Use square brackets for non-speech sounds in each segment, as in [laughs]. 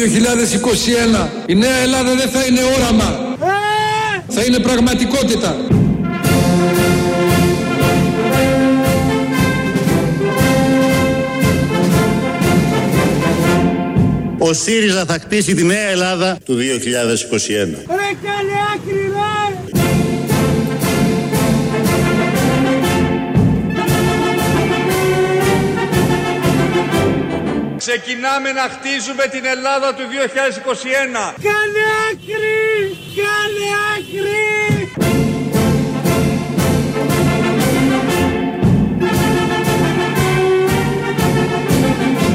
Το 2021 η νέα Ελλάδα δεν θα είναι όραμα. Θα είναι πραγματικότητα. Ο ΣΥΡΙΖΑ θα χτίσει τη νέα Ελλάδα του 2021. Ρε Ξεκινάμε να χτίζουμε την Ελλάδα του 2021. Κάνε άκρη! Κάνε άκρη!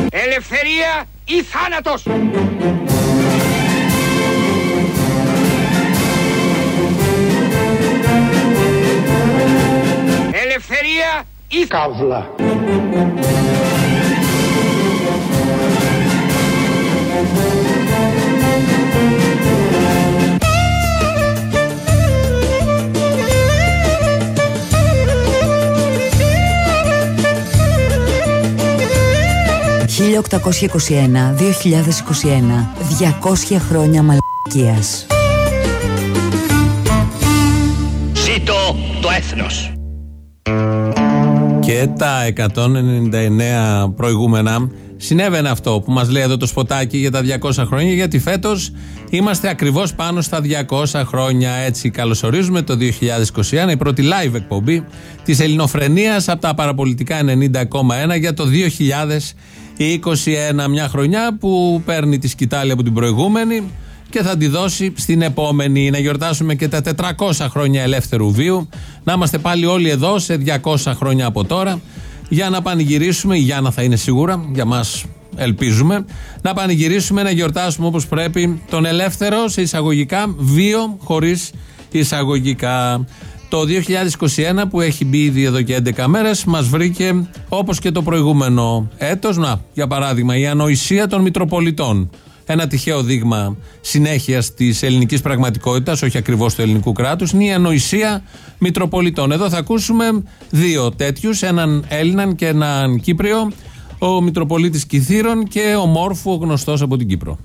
Ελευθερία ή θάνατος! Ελευθερία ή καύλα! 1821-2021 200 χρόνια μαλακίας Ζήτω το έθνος! Και τα 199 προηγούμενα συνέβαινε αυτό που μας λέει εδώ το σποτάκι για τα 200 χρόνια γιατί φέτος είμαστε ακριβώς πάνω στα 200 χρόνια έτσι καλωσορίζουμε το 2021 η πρώτη live εκπομπή της ελληνοφρενίας από τα παραπολιτικά 90,1 για το 2021 μια χρονιά που παίρνει τη σκητάλη από την προηγούμενη και θα τη δώσει στην επόμενη. Να γιορτάσουμε και τα 400 χρόνια ελεύθερου βίου. Να είμαστε πάλι όλοι εδώ σε 200 χρόνια από τώρα για να πανηγυρίσουμε. Η Γιάννα θα είναι σίγουρα, για μας ελπίζουμε. Να πανηγυρίσουμε, να γιορτάσουμε όπως πρέπει τον ελεύθερο σε εισαγωγικά βίο χωρίς εισαγωγικά. Το 2021 που έχει μπει ήδη εδώ και 11 μέρες μας βρήκε όπως και το προηγούμενο έτος. Να, για παράδειγμα, η ανοησία των Μητροπολιτών. Ένα τυχαίο δείγμα συνέχειας της ελληνικής πραγματικότητας, όχι ακριβώς του ελληνικού κράτους, είναι η ανοησία Μητροπολιτών. Εδώ θα ακούσουμε δύο τέτοιους, έναν Έλληναν και έναν Κύπριο, ο Μητροπολίτης Κιθήρων και ο Μόρφου, ο γνωστός από την Κύπρο.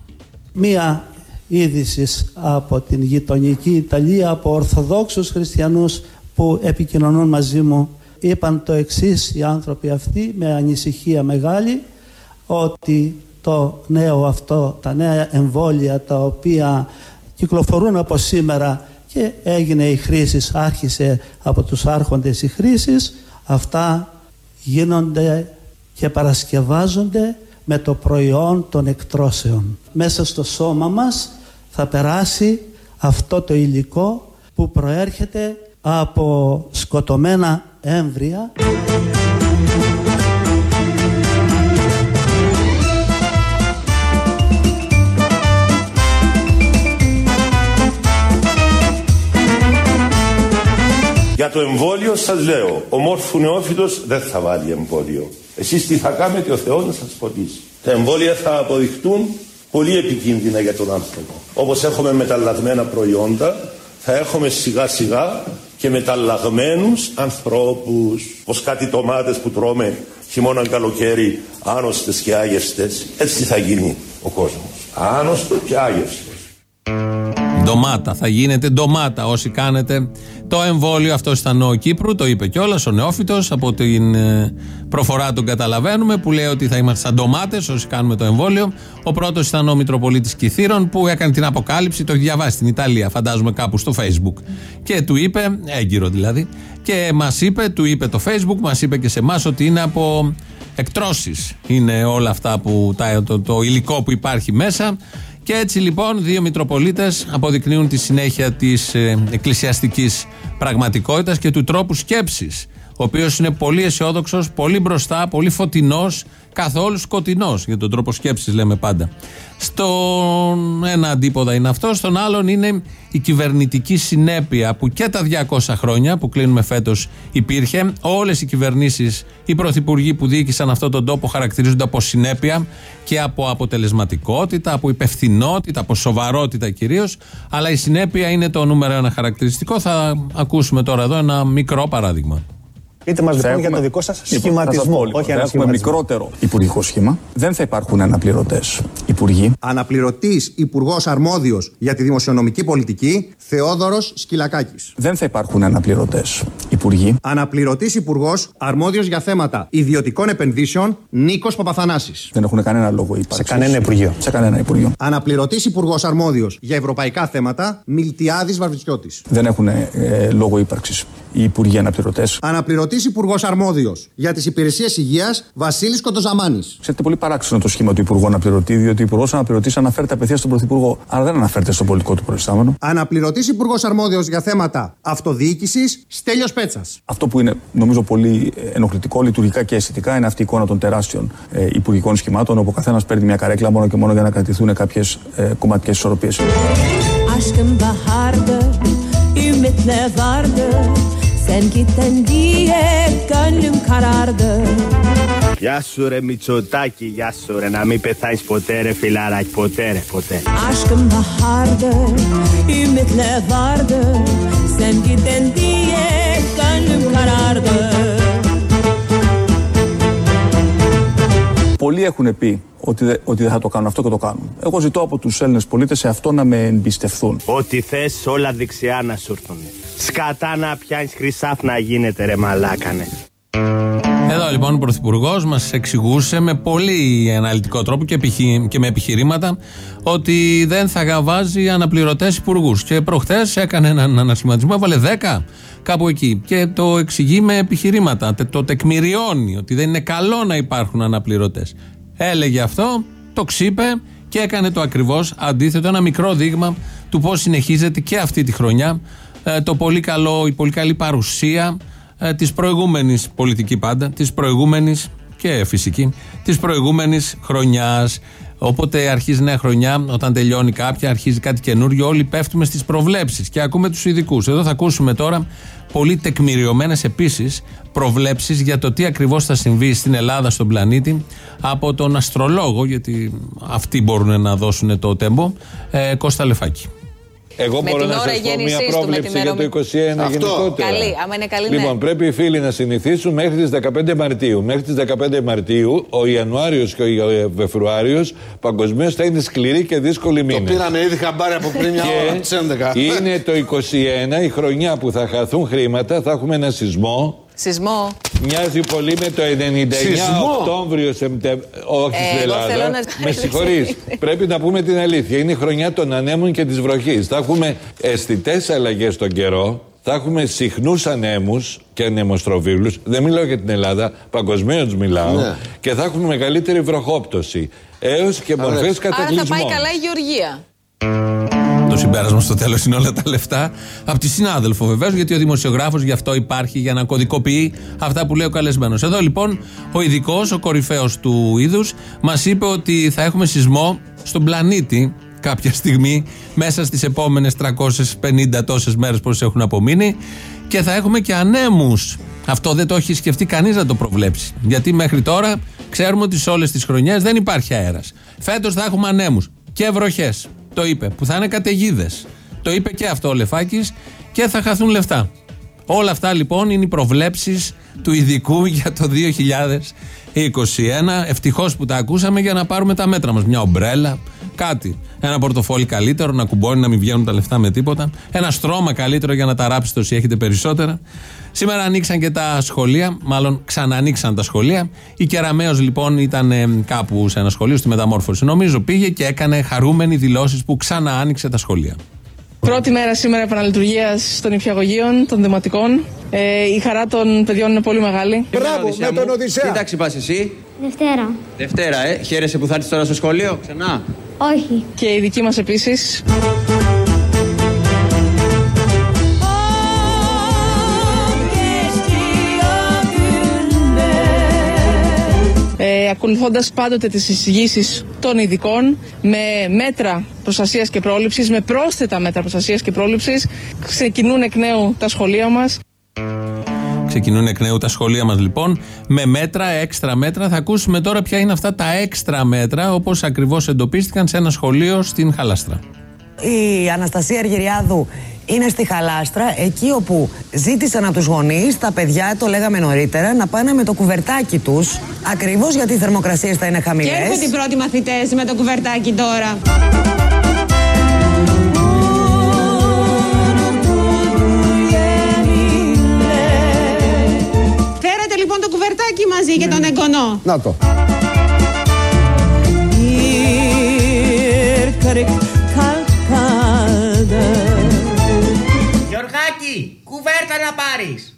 Μία είδησης από την γειτονική Ιταλία, από Ορθοδόξους χριστιανούς που επικοινωνούν μαζί μου. Είπαν το εξής οι άνθρωποι αυτοί με ανησυχία μεγάλη ότι το νέο αυτό, τα νέα εμβόλια τα οποία κυκλοφορούν από σήμερα και έγινε η χρήση, άρχισε από τους άρχοντες η χρήση, αυτά γίνονται και παρασκευάζονται με το προϊόν των εκτρώσεων. Μέσα στο σώμα μας θα περάσει αυτό το υλικό που προέρχεται από σκοτωμένα έμβρια. Για το εμβόλιο σας λέω, ο μόρφου νεόφιλος δεν θα βάλει εμβόλιο. Εσείς τι θα κάνετε, ο Θεός να σας φωτίσει. Τα εμβόλια θα αποδειχτούν πολύ επικίνδυνα για τον άνθρωπο. Όπως έχουμε μεταλλαγμένα προϊόντα, θα έχουμε σιγά σιγά και μεταλλαγμένους ανθρώπους. Πως κάτι τομάτες που τρώμε χειμώνα καλοκαίρι, άνοστες και άγευστες, έτσι θα γίνει ο κόσμος. Άνοστο και άγευστος. Ντομάτα, θα γίνετε ντομάτα όσοι κάνετε το εμβόλιο. Αυτό ήταν ο Κύπρου, το είπε κιόλας, ο νεόφυτος. Από την ε, προφορά τον καταλαβαίνουμε, που λέει ότι θα είμαστε σαν ντομάτες όσοι κάνουμε το εμβόλιο. Ο πρώτος ήταν ο Μητροπολίτης Κυθύρων, που έκανε την αποκάλυψη, το έχει διαβάσει στην Ιταλία, φαντάζομαι κάπου στο Facebook. Και του είπε, έγκυρο δηλαδή, και μας είπε, του είπε το Facebook, μας είπε και σε εμάς ότι είναι από εκτρώσεις. Είναι όλα αυτά που, το, το υλικό που υπάρχει μέσα. Και έτσι λοιπόν δύο Μητροπολίτες αποδεικνύουν τη συνέχεια της ε, εκκλησιαστικής πραγματικότητας και του τρόπου σκέψης. Ο οποίος είναι πολύ αισιόδοξος, πολύ μπροστά, πολύ φωτεινός, καθόλου σκοτεινός. Για τον τρόπο σκέψης λέμε πάντα. Στον ένα αντίποδα είναι αυτός, στον άλλον είναι η κυβερνητική συνέπεια που και τα 200 χρόνια που κλείνουμε φέτος υπήρχε. Όλες οι κυβερνήσεις, οι πρωθυπουργοί που διοίκησαν αυτόν τον τόπο χαρακτηρίζονται από συνέπεια και από αποτελεσματικότητα, από υπευθυνότητα, από σοβαρότητα κυρίως. Αλλά η συνέπεια είναι το νούμερο ένα χαρακτηριστικό. Θα ακούσουμε τώρα εδώ ένα μικρό παράδειγμα. Πείτε μας λοιπόν για το δικό σας σχηματισμό. Όχι ένα έχουμε μικρότερο υπουργικό σχήμα. Δεν θα υπάρχουν αναπληρωτές υπουργοί Υπουργοί. Αναπληρωτής Υπουργός Αρμόδιος για τη Δημοσιονομική Πολιτική Θεόδωρος Σκυλακάκης. Δεν θα υπάρχουν αναπληρωτές Υπουργοί. Αναπληρωτής Υπουργός Αρμόδιος για θέματα ιδιωτικών επενδύσεων Νίκος Παπαθανάσης. Δεν έχουν κανένα λόγο ύπαρξης. Σε κανένα Υπουργείο. Σε κανένα Υπουργείο. Αναπληρωτής Υπουργός Αρμόδιος για ευρωπαϊκά θέματα Μιλτιάδης Βαρβιτσιώτης. Δεν έχουν ε, λόγο ύπαρξης οι Υπουργοί Αναπληρωτές. Αναπληρωτής Υπουργός Αρμόδιος για τις Υπηρεσίες Υγείας Βασίλης Κοντοζαμάνης. Ξέρετε, πολύ παράξενο το σχήμα του Υπουργού Αναπληρωτή, διότι ο Υπουργός Αναπληρωτής αναφέρεται απευθεία στον Πρωθυπουργό, αλλά δεν αναφέρεται στον πολιτικό του προϊστάμενο. Αναπληρωτής Υπουργός Αρμόδιος για θέματα αυτοδιοίκησης Στέλιος Πέτσας. Αυτό που είναι νομίζω πολύ ενοχλητικό λειτουργικά και αισθητικά είναι αυτή η εικόνα των τεράστιων ε, υπουργικών σχημάτων, όπου ο καθένας παίρνει μια καρέκλα μόνο και μόνο για να κρατηθούν κάποιες ε, κομματικές ισορροπίες. Sen gitten diye gönlüm karardı Γεια σου ρε Μητσοτάκη, γεια σου ρε Να μην πεθάνεις ποτέ ρε φιλαράκι, ποτέ ρε, ποτέ Aşkım bahardı, ümitle vardı Sen gitten diye gönlüm karardı Πολλοί έχουν πει ότι, δε, ότι δεν θα το κάνουν αυτό και το κάνουν. Εγώ ζητώ από τους Έλληνες πολίτες σε αυτό να με εμπιστευθούν. Ό,τι θες όλα δεξιά να σου έρθουν. Σκατά να πιάνεις χρυσάφ να γίνεται ρε μαλάκανε. Εδώ λοιπόν ο Πρωθυπουργός μας εξηγούσε με πολύ αναλυτικό τρόπο και, επιχει... και με επιχειρήματα ότι δεν θα βάζει αναπληρωτές υπουργούς. Και προχθές έκανε έναν ανασχηματισμό, έβαλε 10 κάπου εκεί. Και το εξηγεί με επιχειρήματα. Το τεκμηριώνει ότι δεν είναι καλό να υπάρχουν αναπληρωτές. Έλεγε αυτό, το ξύπε και έκανε το ακριβώς αντίθετο. Ένα μικρό δείγμα του πώς συνεχίζεται και αυτή τη χρονιά ε, το πολύ καλό, η πολύ καλή παρουσία ε, της προηγούμενης πολιτική πάντα, της προηγούμενης και φυσική, της προηγούμενης χρονιάς. Όποτε αρχίζει νέα χρονιά, όταν τελειώνει κάποια, αρχίζει κάτι καινούριο, όλοι πέφτουμε στις προβλέψεις και ακούμε τους ειδικούς. Εδώ θα ακούσουμε τώρα πολύ τεκμηριωμένες επίσης προβλέψεις για το τι ακριβώς θα συμβεί στην Ελλάδα, στον πλανήτη, από τον αστρολόγο, γιατί αυτοί μπορούν να δώσουν το τέμπο, ε, Κώστα Λεφάκη. Εγώ με μπορώ την να ώρα σας πω μια γέννησής του, με πρόβλεψη την για το 21 Αυτό. γενικότερα. Καλή, άμα είναι καλή, ναι. Λοιπόν, πρέπει οι φίλοι να συνηθίσουν μέχρι τις 15 Μαρτίου. Μέχρι τις 15 Μαρτίου, ο Ιανουάριος και ο Φεβρουάριος παγκοσμίως θα είναι σκληροί και δύσκολοι μήνες. Το πήραμε ήδη χαμπάρι από πριν μια ώρα, τις 11. Είναι το 21 η χρονιά που θα χαθούν χρήματα, θα έχουμε ένα σεισμό. Σεισμό. Μοιάζει πολύ με το 99 Σεισμό. Οκτώβριο, Σεπτέμβριο. Όχι Ε, στην εγώ θέλω Ελλάδα. να Με ευχαριστήσω. συγχωρεί. [laughs] Πρέπει να πούμε την αλήθεια. Είναι η χρονιά των ανέμων και της βροχής. Θα έχουμε αισθητές αλλαγές στον καιρό. Θα έχουμε συχνούς ανέμους και ανεμοστροβίλους. Δεν μιλάω για την Ελλάδα, παγκοσμίως μιλάω. Ναι. Και θα έχουμε μεγαλύτερη βροχόπτωση. Έως και μορφές Άρα θα κατακλυσμών. πάει καλά η Γεωργία. Το συμπέρασμα στο τέλος είναι όλα τα λεφτά από τη συνάδελφο βεβαίως, γιατί ο δημοσιογράφος γι' αυτό υπάρχει, για να κωδικοποιεί αυτά που λέει ο καλεσμένος. Εδώ λοιπόν ο ειδικός, ο κορυφαίος του είδους, μας είπε ότι θα έχουμε σεισμό στον πλανήτη κάποια στιγμή μέσα στις επόμενες 350 τόσες μέρες που έχουν απομείνει και θα έχουμε και ανέμους. Αυτό δεν το έχει σκεφτεί κανείς να το προβλέψει. Γιατί μέχρι τώρα ξέρουμε ότι σε όλες τις χρονιές δεν υπάρχει αέρας. Φέτος θα έχουμε ανέμους και βροχές. Το είπε. Που θα είναι καταιγίδες. Το είπε και αυτό ο Λεφάκης και θα χαθούν λεφτά. Όλα αυτά λοιπόν είναι οι προβλέψεις του ειδικού [laughs] για το 2021. Ευτυχώς που τα ακούσαμε για να πάρουμε τα μέτρα μας. Μια ομπρέλα, κάτι. Ένα πορτοφόλι καλύτερο, να κουμπώνει, να μην βγαίνουν τα λεφτά με τίποτα. Ένα στρώμα καλύτερο για να τα ράψετε όσοι έχετε περισσότερα. Σήμερα ανοίξαν και τα σχολεία, μάλλον ξανανοίξαν τα σχολεία. Η Κεραμαίο λοιπόν ήταν ε, κάπου σε ένα σχολείο στη μεταμόρφωση. Νομίζω πήγε και έκανε χαρούμενη δηλώσεις που ξανά άνοιξε τα σχολεία. Πρώτη μέρα σήμερα επαναλειτουργίας των νηπιαγωγείων, των δημοτικών. Ε, η χαρά των παιδιών είναι πολύ μεγάλη. Μπράβο, με τον Οδυσσέα. Τι τάξη πας εσύ; Δευτέρα. Δευτέρα, ε. Χαίρεσαι που θα έρθεις τώρα στο σχολείο, ξανά; Όχι. Και η δική μας επίσης. Ε, ακολουθώντας πάντοτε τις εισηγήσεις των ειδικών με μέτρα προστασίας και πρόληψης, με πρόσθετα μέτρα προστασίας και πρόληψης ξεκινούν εκ νέου τα σχολεία μας. Ξεκινούν εκ νέου τα σχολεία μας λοιπόν με μέτρα, έξτρα μέτρα. Θα ακούσουμε τώρα ποια είναι αυτά τα έξτρα μέτρα όπως ακριβώς εντοπίστηκαν σε ένα σχολείο στην Χαλάστρα. Η Αναστασία Αργυριάδου είναι στη Χαλάστρα, εκεί όπου ζήτησαν από τους γονείς, τα παιδιά, το λέγαμε νωρίτερα, να πάνε με το κουβερτάκι τους, ακριβώς γιατί οι θερμοκρασίες θα είναι Και χαμηλές. έρχονται οι πρώτοι μαθητές με το κουβερτάκι τώρα. Φέρατε λοιπόν το κουβερτάκι μαζί για τον εγγονό. Να το. Γιωργάκη, κουβέρτα να πάρεις.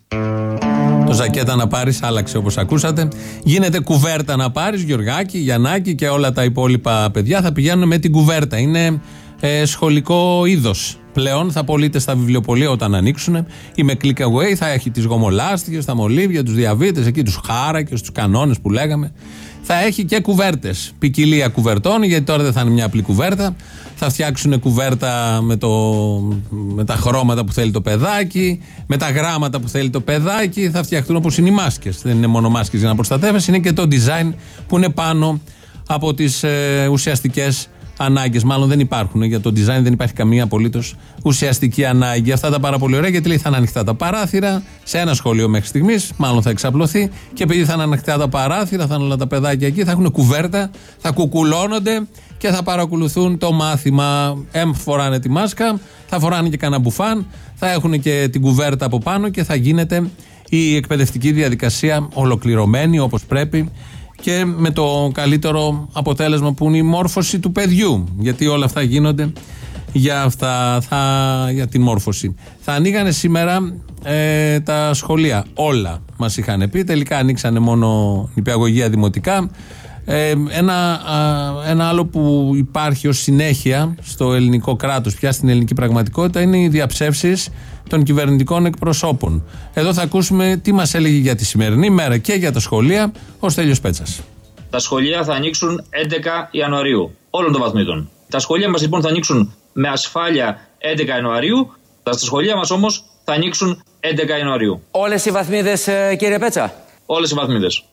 Το ζακέτα να πάρεις, άλλαξε όπως ακούσατε. Γίνεται κουβέρτα να πάρεις, Γιωργάκη, Γιαννάκη και όλα τα υπόλοιπα παιδιά θα πηγαίνουν με την κουβέρτα. Είναι ε, σχολικό είδος. Πλέον θα πωλείται στα βιβλιοπολία όταν ανοίξουν ή με click away θα έχει τις γομολάστιες, τα μολύβια, τους διαβήτες, εκεί τους χάρακες, τους κανόνες που λέγαμε. Θα έχει και κουβέρτες. Ποικιλία κουβερτών, γιατί τώρα δεν θα είναι μια απλή κουβέρτα. Θα φτιάξουν κουβέρτα με, το, με τα χρώματα που θέλει το παιδάκι, με τα γράμματα που θέλει το παιδάκι. Θα φτιαχτούν όπως είναι οι μάσκες. Δεν είναι μόνο μάσκες για να προστατεύεσαι, είναι και το design που είναι πάνω από τις ε, ουσιαστικές ανάγκες. Μάλλον δεν υπάρχουν. Για το design δεν υπάρχει καμία απολύτως ουσιαστική ανάγκη. Αυτά τα πάρα πολύ ωραία γιατί λέει θα είναι ανοιχτά τα παράθυρα σε ένα σχολείο μέχρι στιγμής. Μάλλον θα εξαπλωθεί. Και επειδή θα είναι ανοιχτά τα παράθυρα, θα είναι όλα τα παιδάκια εκεί, θα έχουν κουβέρτα, θα κουκουλώνονται και θα παρακολουθούν το μάθημα. Εμ φοράνε τη μάσκα, θα φοράνε και κανένα μπουφάν, θα έχουν και την κουβέρτα από πάνω και θα γίνεται η εκπαιδευτική διαδικασία ολοκληρωμένη όπως πρέπει και με το καλύτερο αποτέλεσμα που είναι η μόρφωση του παιδιού. Γιατί όλα αυτά γίνονται για, αυτά, θα, για την μόρφωση. Θα ανοίγανε σήμερα ε, τα σχολεία. Όλα μας είχαν πει. Τελικά ανοίξανε μόνο νηπιαγωγεία δημοτικά. Ε, ένα, α, ένα άλλο που υπάρχει ως συνέχεια στο ελληνικό κράτος, πια στην ελληνική πραγματικότητα, είναι οι διαψεύσεις των κυβερνητικών εκπροσώπων. Εδώ θα ακούσουμε τι μας έλεγε για τη σημερινή μέρα και για τα σχολεία ο Στέλιος Πέτσας. Τα σχολεία θα ανοίξουν 11 Ιανουαρίου, όλων των βαθμίδων. Τα σχολεία μας λοιπόν θα ανοίξουν με ασφάλεια 11 Ιανουαρίου, τα σχολεία μας όμως θα ανοίξουν 11 Ιανουαρίου. Όλες οι βαθμίδες, ε, κύριε Πέτσα; Όλες οι βαθμίδες.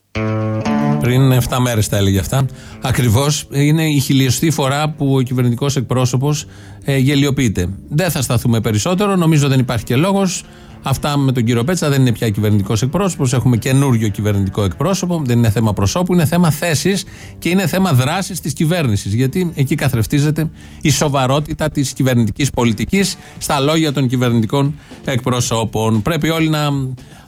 Πριν 7 μέρες τα έλεγε αυτά. Ακριβώς είναι η χιλιοστή φορά που ο κυβερνητικός εκπρόσωπος ε, γελιοποιείται. Δεν θα σταθούμε περισσότερο. Νομίζω δεν υπάρχει και λόγος. Αυτά με τον κύριο Πέτσα δεν είναι πια κυβερνητικός εκπρόσωπος. Έχουμε καινούριο κυβερνητικό εκπρόσωπο. Δεν είναι θέμα προσώπου, είναι θέμα θέσης και είναι θέμα δράσης της κυβέρνησης. Γιατί εκεί καθρεφτίζεται η σοβαρότητα της κυβερνητικής πολιτικής στα λόγια των κυβερνητικών εκπροσώπων. Πρέπει όλοι να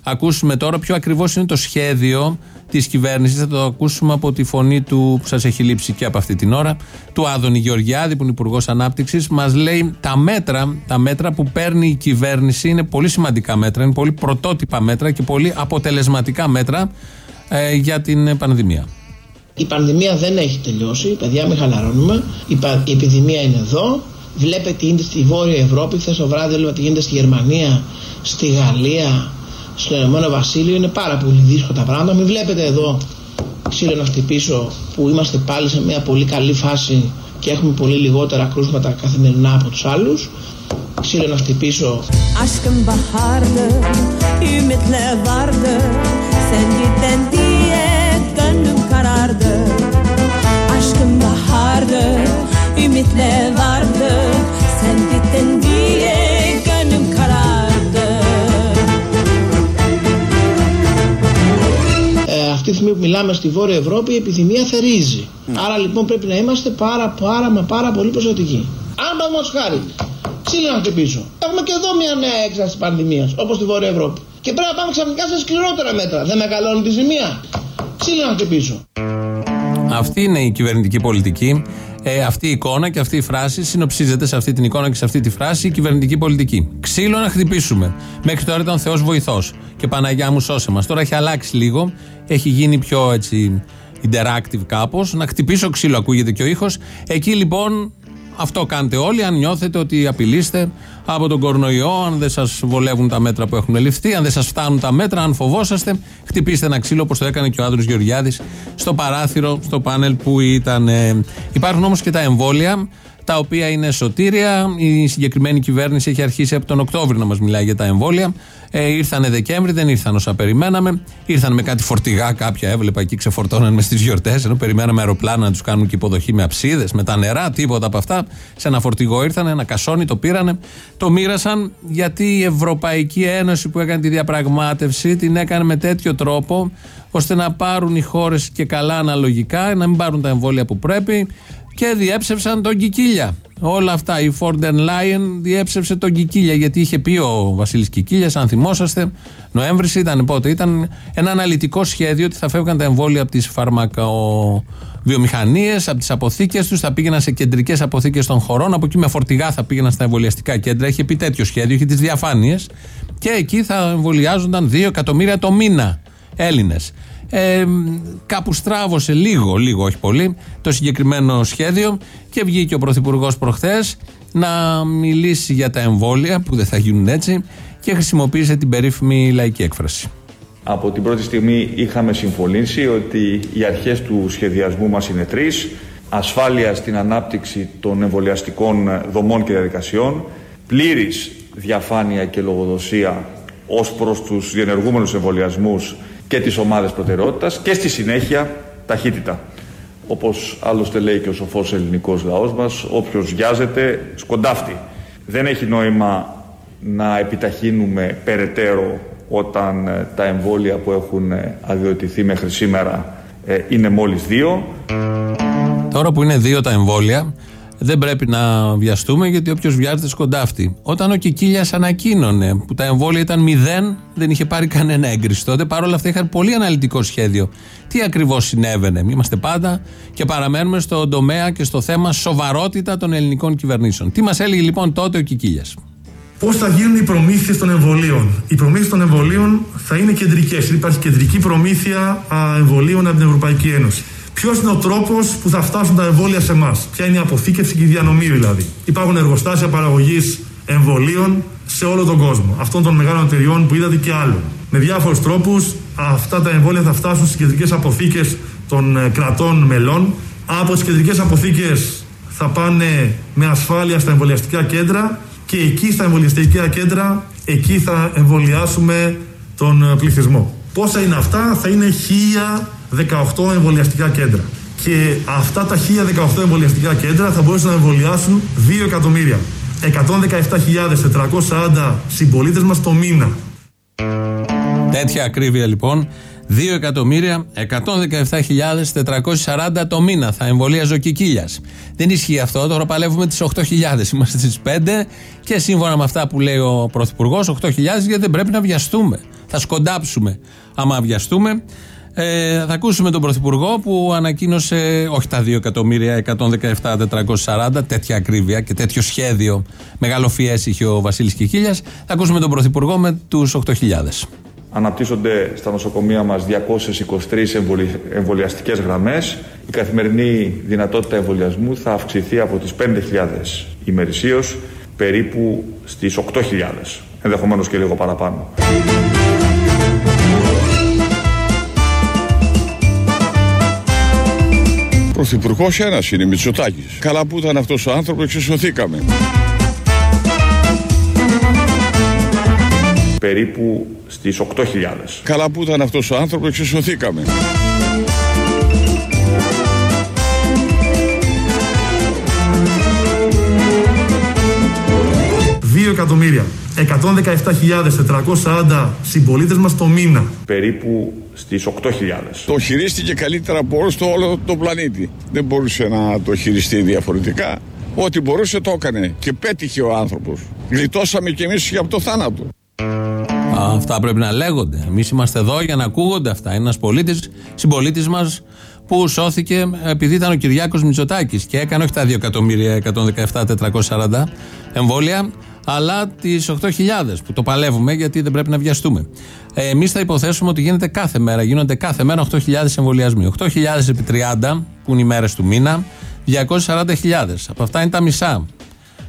ακούσουμε τώρα ποιο ακριβώς είναι το σχέδιο της κυβέρνησης. Θα το ακούσουμε από τη φωνή του που σας έχει λείψει και από αυτή την ώρα, του Άδωνη Γεωργιάδη, που είναι Υπουργός Ανάπτυξης. Μας λέει τα μέτρα, τα μέτρα που παίρνει η κυβέρνηση είναι πολύ σημαντικά μέτρα, είναι πολύ πρωτότυπα μέτρα και πολύ αποτελεσματικά μέτρα ε, για την πανδημία. Η πανδημία δεν έχει τελειώσει, παιδιά μην χαλαρώνουμε. Η, πα- η επιδημία είναι εδώ. Βλέπετε τι γίνεται στη Βόρεια Ευρώπη. Χθες το βράδυ έλεγα τι γίνεται στη Γερμανία, στη Γαλλία, στο Ηνωμένο Βασίλειο. Είναι πάρα πολύ δύσκολα τα πράγματα. Μην βλέπετε εδώ ξύλο να χτυπήσω που είμαστε πάλι σε μια πολύ καλή φάση και έχουμε πολύ λιγότερα κρούσματα καθημερινά από τους άλλους. Ξύλο να χτυπήσω Aşkım bahardı, ümitler vardı Sen gittin αυτή τη στιγμή που μιλάμε στη Βόρεια Ευρώπη η επιδημία θερίζει. Άρα λοιπόν πρέπει να είμαστε πάρα πάρα μα πάρα πολύ προσεκτικοί. Αν πάμε χάρη, ξύλο να χτυπήσω. Έχουμε και εδώ μια νέα έξαρση πανδημίας, όπως στη Βόρεια Ευρώπη. Και πρέπει να πάμε ξαφνικά σε σκληρότερα μέτρα. Δεν μεγαλώνει τη ζημία. Ξύλο να χτυπήσω. Αυτή είναι η κυβερνητική πολιτική. Ε, αυτή η εικόνα και αυτή η φράση συνοψίζεται σε αυτή την εικόνα και σε αυτή τη φράση η κυβερνητική πολιτική. Ξύλο να χτυπήσουμε. Μέχρι τώρα ήταν Θεός βοηθός και Παναγιά μου σώσε μας. Τώρα έχει αλλάξει λίγο. Έχει γίνει πιο έτσι interactive κάπως. Να χτυπήσω ξύλο, ακούγεται και ο ήχος. Εκεί λοιπόν αυτό κάνετε όλοι. Αν νιώθετε ότι απειλείστε από τον κορονοϊό, αν δεν σας βολεύουν τα μέτρα που έχουν ληφθεί, αν δεν σας φτάνουν τα μέτρα, αν φοβόσαστε, χτυπήστε ένα ξύλο όπως το έκανε και ο Άδωνο Γεωργιάδης στο παράθυρο, στο πάνελ που ήταν. Ε, Υπάρχουν όμως και τα εμβόλια. τα οποία είναι σωτήρια. Η συγκεκριμένη κυβέρνηση έχει αρχίσει από τον Οκτώβριο να μας μιλάει για τα εμβόλια. Ε, ήρθανε Δεκέμβρη, δεν ήρθαν όσα περιμέναμε. Ήρθαν με κάτι φορτηγά κάποια, έβλεπα εκεί ξεφορτώναν μες στι γιορτές. Ενώ περιμέναμε αεροπλάνα να τους κάνουν και υποδοχή με αψίδες, με τα νερά, τίποτα από αυτά. Σε ένα φορτηγό ήρθαν, ένα κασόνι, το πήρανε, το μοίρασαν γιατί η Ευρωπαϊκή Ένωση που έκανε τη διαπραγμάτευση την έκανε με τέτοιο τρόπο ώστε να πάρουν οι χώρες και καλά αναλογικά, να μην πάρουν τα εμβόλια που πρέπει και διέψευσαν τον Κικίλια. Όλα αυτά. Η Φόρντεν Λάιεν διέψευσε τον Κικίλια γιατί είχε πει ο Βασίλης Κικίλιας, αν θυμόσαστε, Νοέμβρη ήταν πότε. Ήταν ένα αναλυτικό σχέδιο ότι θα φεύγαν τα εμβόλια από τις φαρμακοβιομηχανίες, από τις αποθήκες τους, θα πήγαιναν σε κεντρικές αποθήκες των χωρών, από εκεί με φορτηγά θα πήγαιναν στα εμβολιαστικά κέντρα. Είχε πει τέτοιο σχέδιο, είχε τις διαφάνειες και εκεί θα εμβολιάζονταν 2 εκατομμύρια το μήνα Έλληνες. Ε, κάπου στράβωσε λίγο, λίγο όχι πολύ, το συγκεκριμένο σχέδιο και βγήκε ο Πρωθυπουργός προχθές να μιλήσει για τα εμβόλια που δεν θα γίνουν έτσι και χρησιμοποίησε την περίφημη λαϊκή έκφραση. Από την πρώτη στιγμή είχαμε συμφωνήσει ότι οι αρχές του σχεδιασμού μας είναι τρεις. Ασφάλεια στην ανάπτυξη των εμβολιαστικών δομών και διαδικασιών, πλήρης διαφάνεια και λογοδοσία ως προς τους διενεργούμενους εμβολιασμούς και τις ομάδες προτεραιότητας και στη συνέχεια ταχύτητα. Όπως άλλωστε λέει και ο σοφός ελληνικός λαός μας, όποιος βιάζεται σκοντάφτει. Δεν έχει νόημα να επιταχύνουμε περαιτέρω όταν ε, τα εμβόλια που έχουν ε, αδειοτηθεί μέχρι σήμερα ε, είναι μόλις δύο. Τώρα που είναι δύο τα εμβόλια, δεν πρέπει να βιαστούμε γιατί όποιος βιάζεται σκοντάφτει. Όταν ο Κικίλιας ανακοίνωνε που τα εμβόλια ήταν μηδέν, δεν είχε πάρει κανένα έγκριση τότε. Παρ' όλα αυτά είχαν πολύ αναλυτικό σχέδιο. Τι ακριβώς συνέβαινε. Είμαστε πάντα και παραμένουμε στον τομέα και στο θέμα σοβαρότητα των ελληνικών κυβερνήσεων. Τι μας έλεγε λοιπόν τότε ο Κικίλιας; Πώς θα γίνουν οι προμήθειες των εμβολίων; Οι προμήθειες των εμβολίων θα είναι κεντρικές. Υπάρχει κεντρική προμήθεια εμβολίων από την Ευρωπαϊκή Ένωση. Ποιος είναι ο τρόπος που θα φτάσουν τα εμβόλια σε εμάς, Ποια είναι η αποθήκευση και η διανομή δηλαδή; Υπάρχουν εργοστάσια παραγωγής εμβολίων σε όλο τον κόσμο. Αυτών των μεγάλων εταιριών που είδατε και άλλων. Με διάφορους τρόπους αυτά τα εμβόλια θα φτάσουν στις κεντρικές αποθήκες των ε, κρατών μελών. Από τις κεντρικές αποθήκες θα πάνε με ασφάλεια στα εμβολιαστικά κέντρα και εκεί στα εμβολιαστικά κέντρα, εκεί θα εμβολιάσουμε τον ε, πληθυσμό. Πόσα είναι αυτά, θα είναι 1018 εμβολιαστικά κέντρα. Και αυτά τα 1018 εμβολιαστικά κέντρα θα μπορούσαν να εμβολιάσουν 2 εκατομμύρια. 117.440 συμπολίτες μας το μήνα. Τέτοια ακρίβεια λοιπόν. 2 εκατομμύρια 117.440 το μήνα θα εμβολίαζε ο Κικίλιας. Δεν ισχύει αυτό. Τώρα παλεύουμε τις 8.000. Είμαστε στις 5 και σύμφωνα με αυτά που λέει ο Πρωθυπουργός, 8.000 γιατί δεν πρέπει να βιαστούμε. Θα σκοντάψουμε άμα βιαστούμε. Ε, θα ακούσουμε τον Πρωθυπουργό που ανακοίνωσε όχι τα 2 εκατομμύρια 117.440 τέτοια ακρίβεια και τέτοιο σχέδιο μεγαλοφιές είχε ο Βασίλης Κικίλιας θα ακούσουμε τον Πρωθυπουργό με τους 8.000 Αναπτύσσονται στα νοσοκομεία μας 223 εμβολιαστικές γραμμές. Η καθημερινή δυνατότητα εμβολιασμού θα αυξηθεί από τις 5.000 ημερησίως περίπου στις 8.000, ενδεχομένως και λίγο παραπάνω. Πρωθυπουργός ένας είναι, Μητσοτάκης. Καλά που ήταν αυτός ο άνθρωπος, εξισωθήκαμε. Περίπου στις 8.000. Καλά που ήταν αυτός ο άνθρωπος, εξισωθήκαμε. Δύο εκατομμύρια 117.440 συμπολίτες μας το μήνα. Περίπου στις 8.000. Το χειρίστηκε καλύτερα από όλο το όλο τον πλανήτη. Δεν μπορούσε να το χειριστεί διαφορετικά. Ό,τι μπορούσε το έκανε και πέτυχε ο άνθρωπος. Γλιτώσαμε κι εμείς και από το θάνατο. Αυτά πρέπει να λέγονται. Εμείς είμαστε εδώ για να ακούγονται αυτά. Είναι ένας πολίτης, συμπολίτης μας που σώθηκε επειδή ήταν ο Κυριάκος Μητσοτάκης και έκανε όχι τα 2.117.440 εμβόλια, αλλά τις 8.000 που το παλεύουμε γιατί δεν πρέπει να βιαστούμε. Ε, Εμείς θα υποθέσουμε ότι γίνεται κάθε μέρα, γίνονται κάθε μέρα 8.000 εμβολιασμοί. 8.000 επί 30, που είναι οι μέρες του μήνα, 240.000. Από αυτά είναι τα μισά.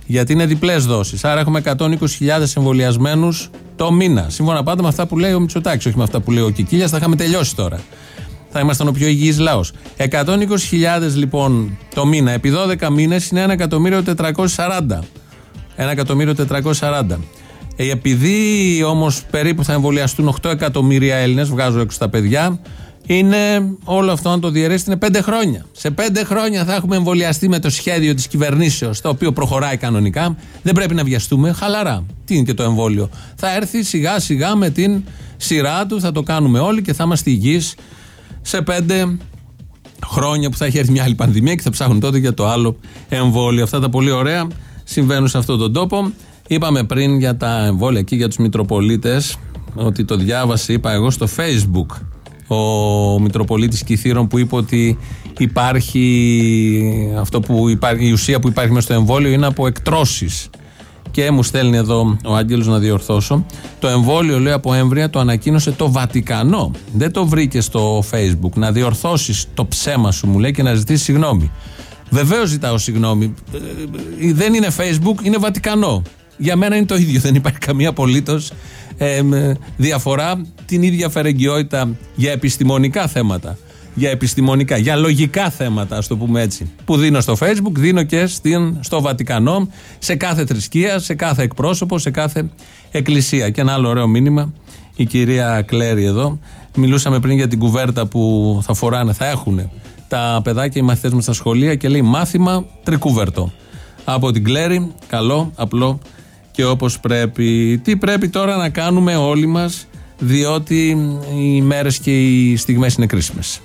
Γιατί είναι διπλές δόσεις. Άρα έχουμε 120.000 εμβολιασμένους το μήνα. Σύμφωνα πάντα με αυτά που λέει ο Μητσοτάκης, όχι με αυτά που λέει ο Κικίλιας, θα είχαμε τελειώσει τώρα. θα ήμασταν ο πιο υγιής λαός. 120.000 λοιπόν το μήνα, επί 12 μήνες είναι 1.440. 1.440. Ε, επειδή όμως περίπου θα εμβολιαστούν 8 εκατομμύρια Έλληνες, βγάζω έξω τα παιδιά, είναι όλο αυτό να το διαιρέσετε είναι 5 χρόνια. Σε 5 χρόνια θα έχουμε εμβολιαστεί με το σχέδιο της κυβερνήσεως, το οποίο προχωράει κανονικά. Δεν πρέπει να βιαστούμε. Χαλαρά. Τι είναι και το εμβόλιο. Θα έρθει σιγά σιγά με την σειρά του, θα το κάνουμε όλοι και θα είμαστε υγιείς σε 5 χρόνια που θα έχει έρθει μια άλλη πανδημία και θα ψάχνουν τότε για το άλλο εμβόλιο. Αυτά τα πολύ ωραία συμβαίνουν σε αυτόν τον τόπο. Είπαμε πριν για τα εμβόλια εκεί για τους Μητροπολίτες ότι το διάβασε, είπα εγώ, στο facebook. Ο Μητροπολίτης Κιθήρων που είπε ότι υπάρχει αυτό που υπάρχει, η ουσία που υπάρχει μέσα στο εμβόλιο είναι από εκτρώσεις. Και μου στέλνει εδώ ο Άγγελος να διορθώσω. Το εμβόλιο λέει από έμβρια το ανακοίνωσε το Βατικανό. Δεν το βρήκες στο facebook. Να διορθώσεις το ψέμα σου μου λέει και να ζητήσεις συγγνώμη Βεβαίως ζητάω συγγνώμη. Ε, ε, δεν είναι Facebook, είναι Βατικανό. Για μένα είναι το ίδιο. Δεν υπάρχει καμία απολύτως διαφορά. Την ίδια φερεγγιότητα για επιστημονικά θέματα. Για επιστημονικά, για λογικά θέματα, ας το πούμε έτσι. Που δίνω στο Facebook, δίνω και στην, στο Βατικανό, σε κάθε θρησκεία, σε κάθε εκπρόσωπο, σε κάθε εκκλησία. Και ένα άλλο ωραίο μήνυμα, η κυρία Κλέρι εδώ. Μιλούσαμε πριν για την κουβέρτα που θα φοράνε, θα έχουν τα παιδάκια, οι μαθητές μας στα σχολεία και λέει μάθημα τρικούβερτο. Από την Κλέρι, καλό, απλό και όπως πρέπει. Τι πρέπει τώρα να κάνουμε όλοι μας, διότι οι μέρες και οι στιγμές είναι κρίσιμες.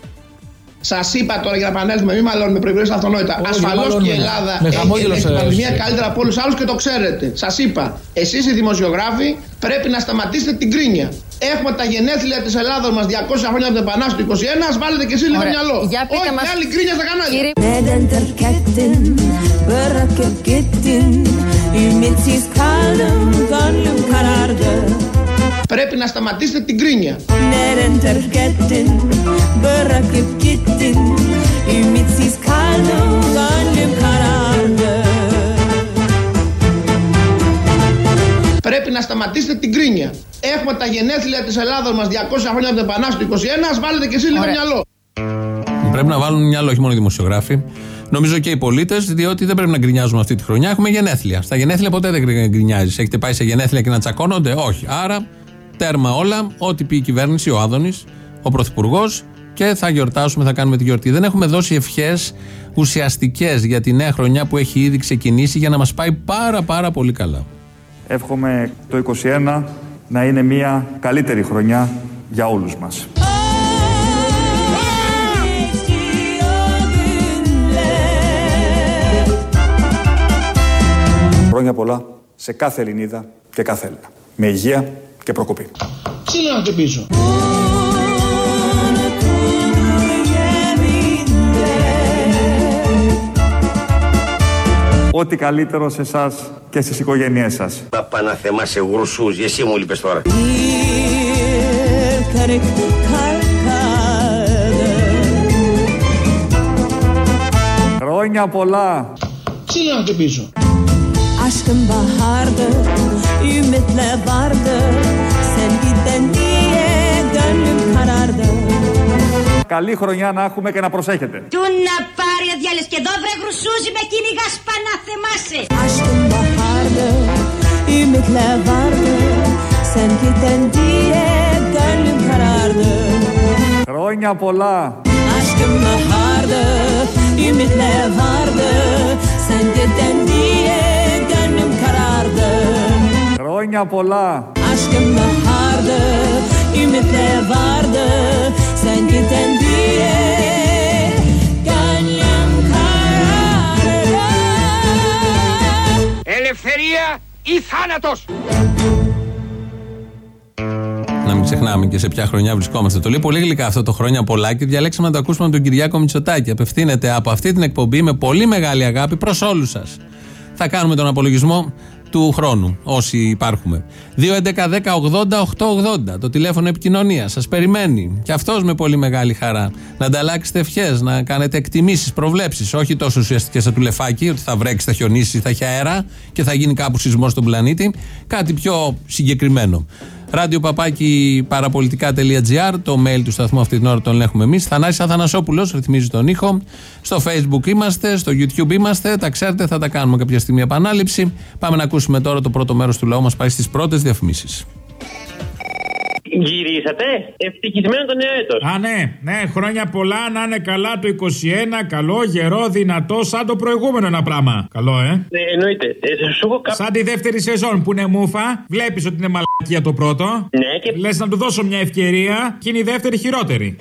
Σας είπα τώρα για να επανέλθουμε, μην μαλώνουμε προηγουμένως αυτονόητα. Ασφαλώς και η Ελλάδα Με χαμόγελο έχει σε- την πανδημία καλύτερα από όλους άλλους και το ξέρετε. Σας είπα, εσείς οι δημοσιογράφοι πρέπει να σταματήσετε την κρίνια. Έχουμε τα γενέθλια της Ελλάδα μας 200 χρόνια από την Επανάσταση του 21, ας βάλετε και εσείς λίγο Ωραία. μυαλό. Για πείτε Όχι, μας- άλλη κρίνια στα κανάλια. Neden Πρέπει να σταματήσετε την κρίνια. Neden terketten, bırakıp gittin Ümitsiz kaldım, gönlüm karardı Πρέπει να σταματήσετε την κρίνια. Έχουμε τα γενέθλια της Ελλάδα μας 200 χρόνια από την Επανάσταση του 21, ας βάλετε και εσείς λίγο Ωραία. μυαλό. Πρέπει να βάλουν μυαλό, όχι μόνο οι δημοσιογράφοι. Νομίζω και οι πολίτες, διότι δεν πρέπει να γκρινιάζουμε αυτή τη χρονιά. Έχουμε γενέθλια. Στα γενέθλια ποτέ δεν γκρινιάζεις. Έχετε πάει σε γενέθλια και να τσακώνονται; Όχι. Άρα, τέρμα όλα. Ό,τι πει η κυβέρνηση, ο Άδωνης, ο Πρωθυπουργός και θα γιορτάσουμε, θα κάνουμε τη γιορτή. Δεν έχουμε δώσει ευχές ουσιαστικές για τη νέα χρονιά που έχει ήδη ξεκινήσει για να μας πάει πάρα πάρα πολύ καλά. Εύχομαι το 2021 να είναι μια καλύτερη χρονιά για όλους μας. Χρόνια πολλά σε κάθε Ελληνίδα και κάθε Έλληνα. Με υγεία και προκοπή. Ξύλινα και πίσω. Ό,τι καλύτερο σε εσάς και στις οικογένειές σας. Να πάει να θεμάσαι γρουσούς, εσύ μου λείπες τώρα. Bir kırık kalmadı Χρόνια πολλά! Ξύλινα και πίσω. Καλή χρονιά να έχουμε και να προσέχετε. Του να πάρει αδιάλε και εδώ βρε με κυνηγάς πανά θεμάσαι. Άσχημα μπαχάρδε, είμαι κλεβάρδε. Σαν. Χρόνια πολλά. Είμαι. Σαν gönlüm karardı Ελευθερία ή θάνατος. Να μην ξεχνάμε και σε ποια χρονιά βρισκόμαστε. Το λέει πολύ γλυκά αυτό το χρόνια πολλά και διαλέξαμε να το ακούσουμε από τον Κυριάκο Μητσοτάκη. Απευθύνεται από αυτή την εκπομπή με πολύ μεγάλη αγάπη προς όλους σας. Θα κάνουμε τον απολογισμό του χρόνου, όσοι υπάρχουμε. 2.11.10.80.880 το τηλέφωνο επικοινωνίας. Σας περιμένει. Και αυτός με πολύ μεγάλη χαρά. Να ανταλλάξετε ευχές, να κάνετε εκτιμήσεις, προβλέψεις. Όχι τόσο ουσιαστικές σαν του λεφάκι, ότι θα βρέξει, θα χιονίσει, θα έχει αέρα και θα γίνει κάπου σεισμός στον πλανήτη. Κάτι πιο συγκεκριμένο. Ραδιοπαπάκι παραπολιτικά.gr, το mail του σταθμού αυτή την ώρα τον έχουμε εμείς. Θανάσης Αθανασόπουλος ρυθμίζει τον ήχο. Στο Facebook είμαστε, στο YouTube είμαστε. Τα ξέρετε, θα τα κάνουμε κάποια στιγμή επανάληψη. Πάμε να ακούσουμε τώρα το πρώτο μέρος του λαού μας πάει στις πρώτες διαφημίσεις. Γυρίσατε; Ευτυχισμένο το νέο έτος. Α, ναι, ναι, χρόνια πολλά να είναι καλά το 21, καλό, γερό, δυνατό, σαν το προηγούμενο ένα πράγμα. Καλό, ε. Ε, εννοείται. Ε, σου έχω κάποιο. Σαν τη δεύτερη σεζόν που είναι μούφα, βλέπεις ότι είναι μαλακία το πρώτο. Ναι, και. Λες να του δώσω μια ευκαιρία και είναι η δεύτερη χειρότερη.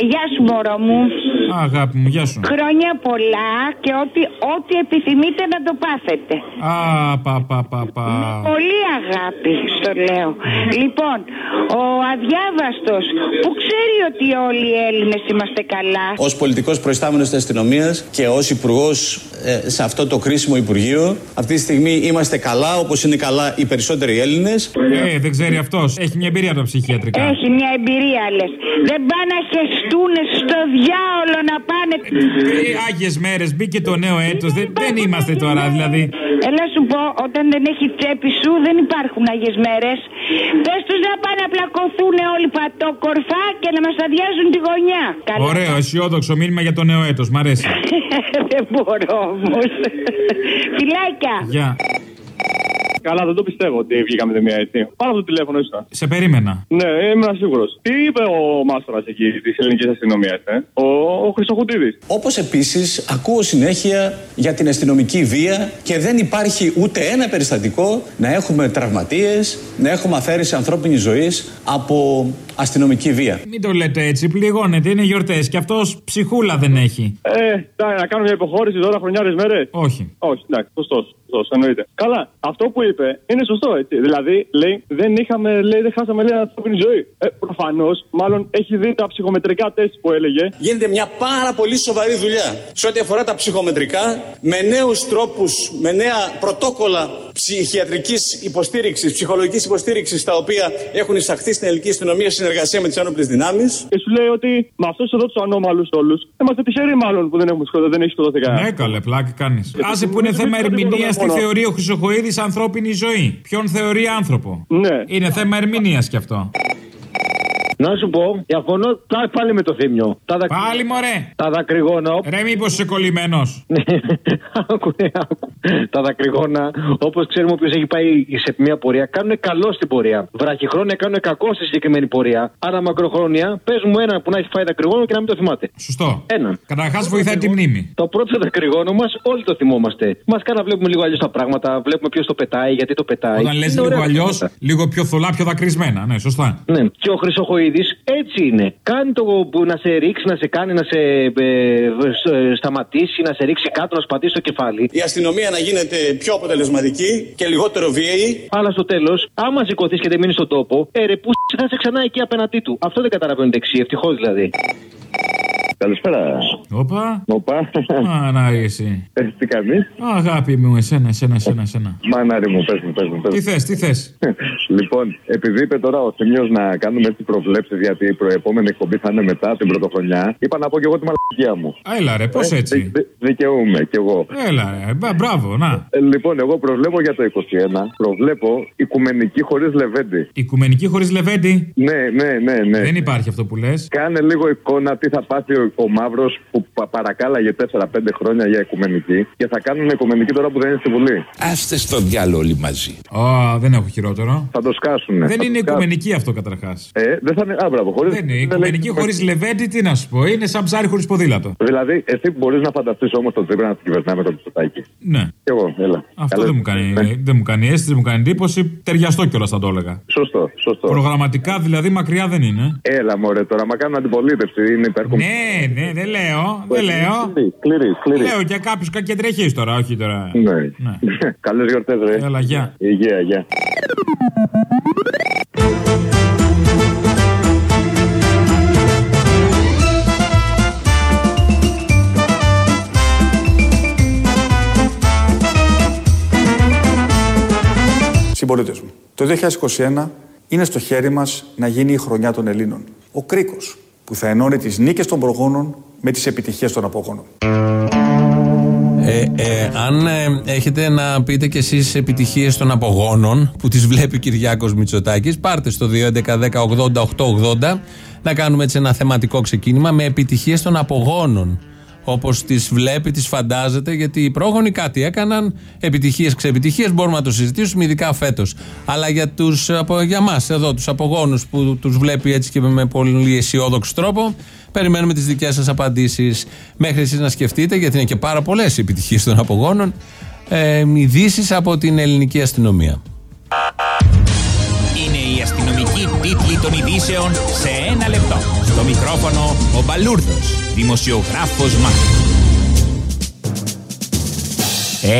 Γεια σου μωρό μου. Α, αγάπη μου, γεια σου. Χρόνια πολλά και ό,τι, ό,τι επιθυμείτε να το πάθετε. Α, πα, πα, πα, πα. Πολύ αγάπη, στο λέω. Λοιπόν, ο αδιάβαστος που ξέρει ότι όλοι οι Έλληνες είμαστε καλά. Ω πολιτικός προϊστάμενος της αστυνομίας και ως υπουργός σε αυτό το κρίσιμο Υπουργείο, αυτή τη στιγμή είμαστε καλά όπως είναι καλά οι περισσότεροι Έλληνες. Ε, δεν ξέρει αυτός. Έχει μια εμπειρία από τα ψυχιατρικά. Έχει μια εμπειρία λες. Δεν πάνε να χεστούν στο διάολο να πάνε. Ε, Άγιες μέρες, μπήκε το νέο έτος. Δεν, δεν είμαστε τώρα, δηλαδή. Έλα σου πω, όταν δεν έχει τσέπη σου δεν υπάρχουν Άγιες μέρες. Πες τους να πάνε να πλακωθούν όλοι πατόκορφα και να μας αδειάζουν τη γωνιά. Καλά. Ωραίο, αισιόδοξο μήνυμα για το νέο έτος. Μ' αρέσει. [laughs] δεν μπορώ όμως. [laughs] Φιλάκια. Γεια. Καλά, δεν το πιστεύω ότι βγήκαμε τη μία έτσι. Πάρω το τηλέφωνο, ήσασταν. Σε περίμενα. Ναι, ήμουν σίγουρος. Τι είπε ο μάστορας εκεί της ελληνικής αστυνομίας, ε; Ο, ο Χρυσοχουτίδη. Όπως επίσης ακούω συνέχεια για την αστυνομική βία και δεν υπάρχει ούτε ένα περιστατικό να έχουμε τραυματίες, να έχουμε αφαίρεση ανθρώπινης ζωής από αστυνομική βία. Μην το λέτε έτσι, πληγώνεται, είναι γιορτές και αυτός ψυχούλα δεν έχει. Ε, εντάξει, να κάνω μια υποχώρηση τώρα χρονιάρες μέρες; Όχι. Όχι, εντάξει, σωστός. Σωστός, εννοείται. Καλά, αυτό που είπε είναι σωστό, έτσι. Δηλαδή, λέει, δεν είχαμε, λέει, δεν χάσαμε λέει, ανθρώπινη ζωή. Ε, προφανώς, μάλλον έχει δει τα ψυχομετρικά τεστ που έλεγε. Γίνεται μια πάρα πολύ σοβαρή δουλειά σε ό,τι αφορά τα ψυχομετρικά, με νέους τρόπους, με νέα πρωτόκολλα ψυχιατρικής υποστήριξης, ψυχολογικής υποστήριξης, τα οποία έχουν εισαχθεί στην ελληνική αστυνομία σε συνεργασία με τις ένοπλες δυνάμεις. Και σου λέει ότι με αυτούς εδώ τους ανώμαλους όλους είμαστε τυχεροί, μάλλον που δεν, έχουμε σκοτώσει, δεν έχει σκοτωθεί κανένα. Ναι, καλέ, πλάки κάνεις. Άσε που είναι θέμα ερμηνείας τι θεωρεί ο Χρυσοχοίδης ανθρώπινη ζωή. Ποιον θεωρεί άνθρωπο; Ναι. Είναι θέμα ερμηνείας κι αυτό. Να σου πω, διαφωνώ πά- πάλι με το θύμιο. Τα δακ... Πάλι μωρέ. Τα δακρυγόνα. Ρε, μήπως είσαι κολλημένος; άκου, ναι, [laughs] άκου. Τα δακρυγόνα, όπως ξέρουμε, όποιος έχει πάει σε μια πορεία, κάνουν καλό στην πορεία. Βραχυχρόνια κάνουν κακό στη συγκεκριμένη πορεία. Άρα μακροχρόνια, πες μου ένα που να έχει φάει δακρυγόνο και να μην το θυμάται. Σωστό. Έναν. Καταρχάς βοηθάει τη μνήμη. Το πρώτο δακρυγόνο μας όλοι το θυμόμαστε. Μας κάνει να βλέπουμε λίγο αλλιώς τα πράγματα, βλέπουμε ποιος το πετάει, γιατί το πετάει. Όταν λες Είναι λίγο ωραία αλλιώς, πράγματα. λίγο πιο θολά, πιο δακρυσμένα. Ναι, σωστά. Ναι. Και ο Χρυσοχοίδη έτσι είναι. Κάνει το που να σε ρίξει, να σε κάνει να σε ε, ε, σταματήσει, να σε ρίξει κάτω, να σπατήσει το κεφάλι. Η αστυνομία να γίνεται πιο αποτελεσματική και λιγότερο βίαιη. Αλλά στο τέλος, άμα σηκωθείς και δεν μείνεις στον τόπο, ε, ρε, που θα είσαι ξανά εκεί απέναντί του. Αυτό δεν καταλαβαίνουν δεξί, ευτυχώς δηλαδή. Καλησπέρα. Όπα. Οπα. Α, να εσύ. Ε, τι κάνεις; Αγάπη μου, εσένα, εσένα, εσένα, εσένα. Μανάρι μου, πες μου, πες μου. πες Τι μου. θες, τι θες; Λοιπόν, επειδή είπε τώρα ο Θήμιος να κάνουμε έτσι προβλέψεις, γιατί η προεπόμενη εκπομπή θα είναι μετά την πρωτοχρονιά, είπα να πω και εγώ τη μαλακία μου. Α, Έλα ρε, πώς Ε, έτσι; δι- δι- δικαιούμαι κι εγώ. Έλα ρε, μπα- μπράβο, να. Ε, λοιπόν, εγώ προβλέπω για το 21, προβλέπω οικουμενική χωρίς λεβέντη. Οικουμενική χωρίς λεβέντη; Ναι, ναι, ναι, ναι. Δεν υπάρχει αυτό που λες. Κάνε λίγο εικόνα τι θα πάθει ο, ο Μαύρος που πα- παρακάλαγε 4-5 χρόνια για οικουμενική και θα κάνουν οικουμενική τώρα που δεν είναι στη Βουλή. Άστε στο διάλογο όλοι μαζί. Ω, δεν έχω χειρότερο. Θα το σκάσουνε. Δεν θα είναι το σκάσουν. οικουμενική αυτό καταρχάς. Ε, δεν θα είναι. Α, μπράβο, χωρίς... Δεν είναι. Οικουμενική χωρίς λεβέντη, τι να σου πω. Είναι σαν ψάρι χωρίς ποδήλατο. Δηλαδή, εσύ μπορείς να φανταστείς όμως τον Τσίπρα να την κυβερνάει με τον Μητσοτάκη. Ναι. Κι εγώ, έλα. Αυτό Καλές- δεν μου, κάνει, Ναι. δεν μου κάνει αίσθηση, δεν μου κάνει εντύπωση. Ταιριαστό κιόλας θα το έλεγα. Σωστό, σωστό. Προγραμματικά δηλαδή μακριά δεν είναι. Έλα, μωρέ, τώρα, μα κάνουν αντιπολίτευση. Είναι υπέρκομ. Ναι, ναι, δεν λέω. Δεν λέω. Σκληρή, σκληρή. Λέω για κάποιους κακεντρεχεί τώρα, όχι τώρα. Ναι. [laughs] Καλές γιορτές, ρε. Έλα, γεια. Υγεία, γεια. Συμπολίτες μου, το 2021 είναι στο χέρι μας να γίνει η χρονιά των Ελλήνων. Ο κρίκος που θα ενώνει τις νίκες των προγόνων με τις επιτυχίες των απογόνων. Ε, ε, αν ε, έχετε να πείτε κι εσείς επιτυχίες των απογόνων που τις βλέπει ο Κυριάκος Μητσοτάκης πάρτε στο 2.11.10.80.880 να κάνουμε έτσι ένα θεματικό ξεκίνημα με επιτυχίες των απογόνων Όπως τις βλέπει, τις φαντάζεται, γιατί οι πρόγονοι κάτι έκαναν, επιτυχίες, ξεπιτυχίες, μπορούμε να το συζητήσουμε, ειδικά φέτος. Αλλά για, τους, από- για εμά εδώ, τους απογόνους που τους βλέπει έτσι και με πολύ αισιόδοξο τρόπο, περιμένουμε τις δικές σας απαντήσεις. Μέχρι εσείς να σκεφτείτε, γιατί είναι και πάρα πολλές επιτυχίες των απογόνων, ε, ειδήσεις από την ελληνική αστυνομία. Αστυνομική τίτλη των ειδήσεων σε ένα λεπτό. Στο μικρόφωνο ο Μπαλούρδος, δημοσιογράφος Μάρκος.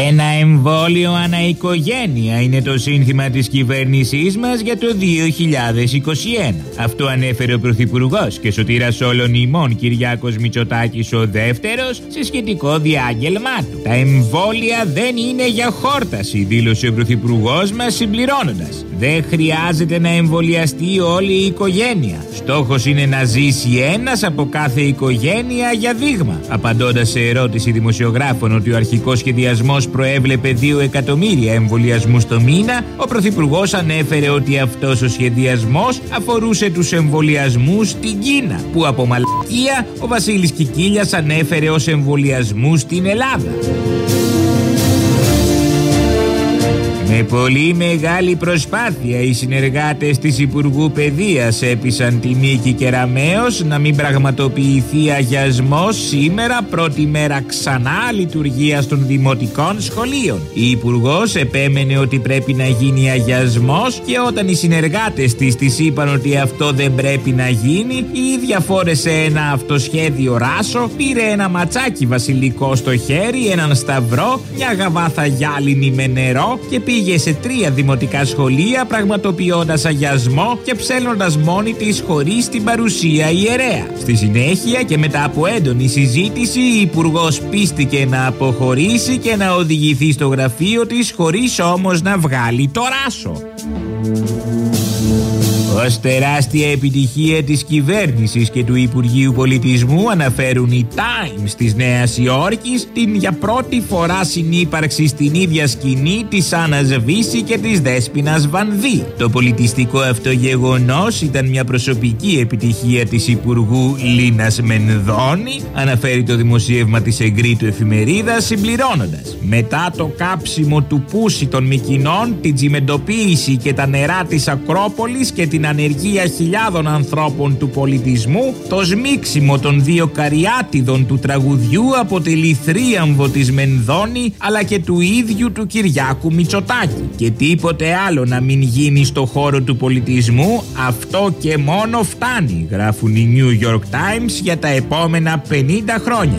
Ένα εμβόλιο ανά οικογένεια είναι το σύνθημα της κυβέρνησής μας για το 2021. Αυτό ανέφερε ο Πρωθυπουργός και σωτήρας όλων ημών Κυριάκος Μητσοτάκης ο δεύτερος σε σχετικό διάγγελμά του. Τα εμβόλια δεν είναι για χόρταση, δήλωσε ο Πρωθυπουργός μας συμπληρώνοντας. Δεν χρειάζεται να εμβολιαστεί όλη η οικογένεια. Στόχος είναι να ζήσει ένας από κάθε οικογένεια για δείγμα. Απαντώντας σε ερώτηση δημοσιογράφων ότι ο αρχικός σχεδιασμός προέβλεπε 2 εκατομμύρια εμβολιασμούς το μήνα, ο Πρωθυπουργός ανέφερε ότι αυτός ο σχεδιασμός αφορούσε τους εμβολιασμούς στην Κίνα, που από μαλακία ο Βασίλης Κικίλιας ανέφερε ως εμβολιασμού στην Ελλάδα. Με πολύ μεγάλη προσπάθεια οι συνεργάτες της Υπουργού Παιδείας έπεισαν τη Νίκη Κεραμέως να μην πραγματοποιηθεί αγιασμός σήμερα πρώτη μέρα ξανά λειτουργίας των δημοτικών σχολείων. Η Υπουργός επέμενε ότι πρέπει να γίνει αγιασμός και όταν οι συνεργάτες της της είπαν ότι αυτό δεν πρέπει να γίνει η ίδια φόρεσε ένα αυτοσχέδιο ράσο, πήρε ένα ματσάκι βασιλικό στο χέρι, έναν σταυρό, μια γαβάθα γυάλινη με νερό και πήγε σε τρία δημοτικά σχολεία πραγματοποιώντας αγιασμό και ψέλνοντας μόνη της χωρίς την παρουσία ιερέα. Στη συνέχεια και μετά από έντονη συζήτηση η υπουργός πίστηκε να αποχωρήσει και να οδηγηθεί στο γραφείο της χωρίς όμως να βγάλει το ράσο. Ως τεράστια επιτυχία της κυβέρνησης και του Υπουργείου Πολιτισμού αναφέρουν οι Times της Νέας Υόρκης την για πρώτη φορά συνύπαρξη στην ίδια σκηνή της Άννας Βύση και της Δέσποινας Βανδύ. Το πολιτιστικό αυτό γεγονός ήταν μια προσωπική επιτυχία της Υπουργού Λίνας Μενδώνη, αναφέρει το δημοσίευμα της Εγκρίτου εφημερίδας συμπληρώνοντας. Μετά το κάψιμο του πούσι των Μικινών, την τσιμεντοποίηση και τα νερά της Ακρόπολης και την ανεργία χιλιάδων ανθρώπων του πολιτισμού, το σμίξιμο των δύο καριάτιδων του τραγουδιού αποτελεί θρίαμβο της Μενδώνη αλλά και του ίδιου του Κυριάκου Μητσοτάκη. Και τίποτε άλλο να μην γίνει στο χώρο του πολιτισμού, αυτό και μόνο φτάνει, γράφουν οι New York Times για τα επόμενα 50 χρόνια.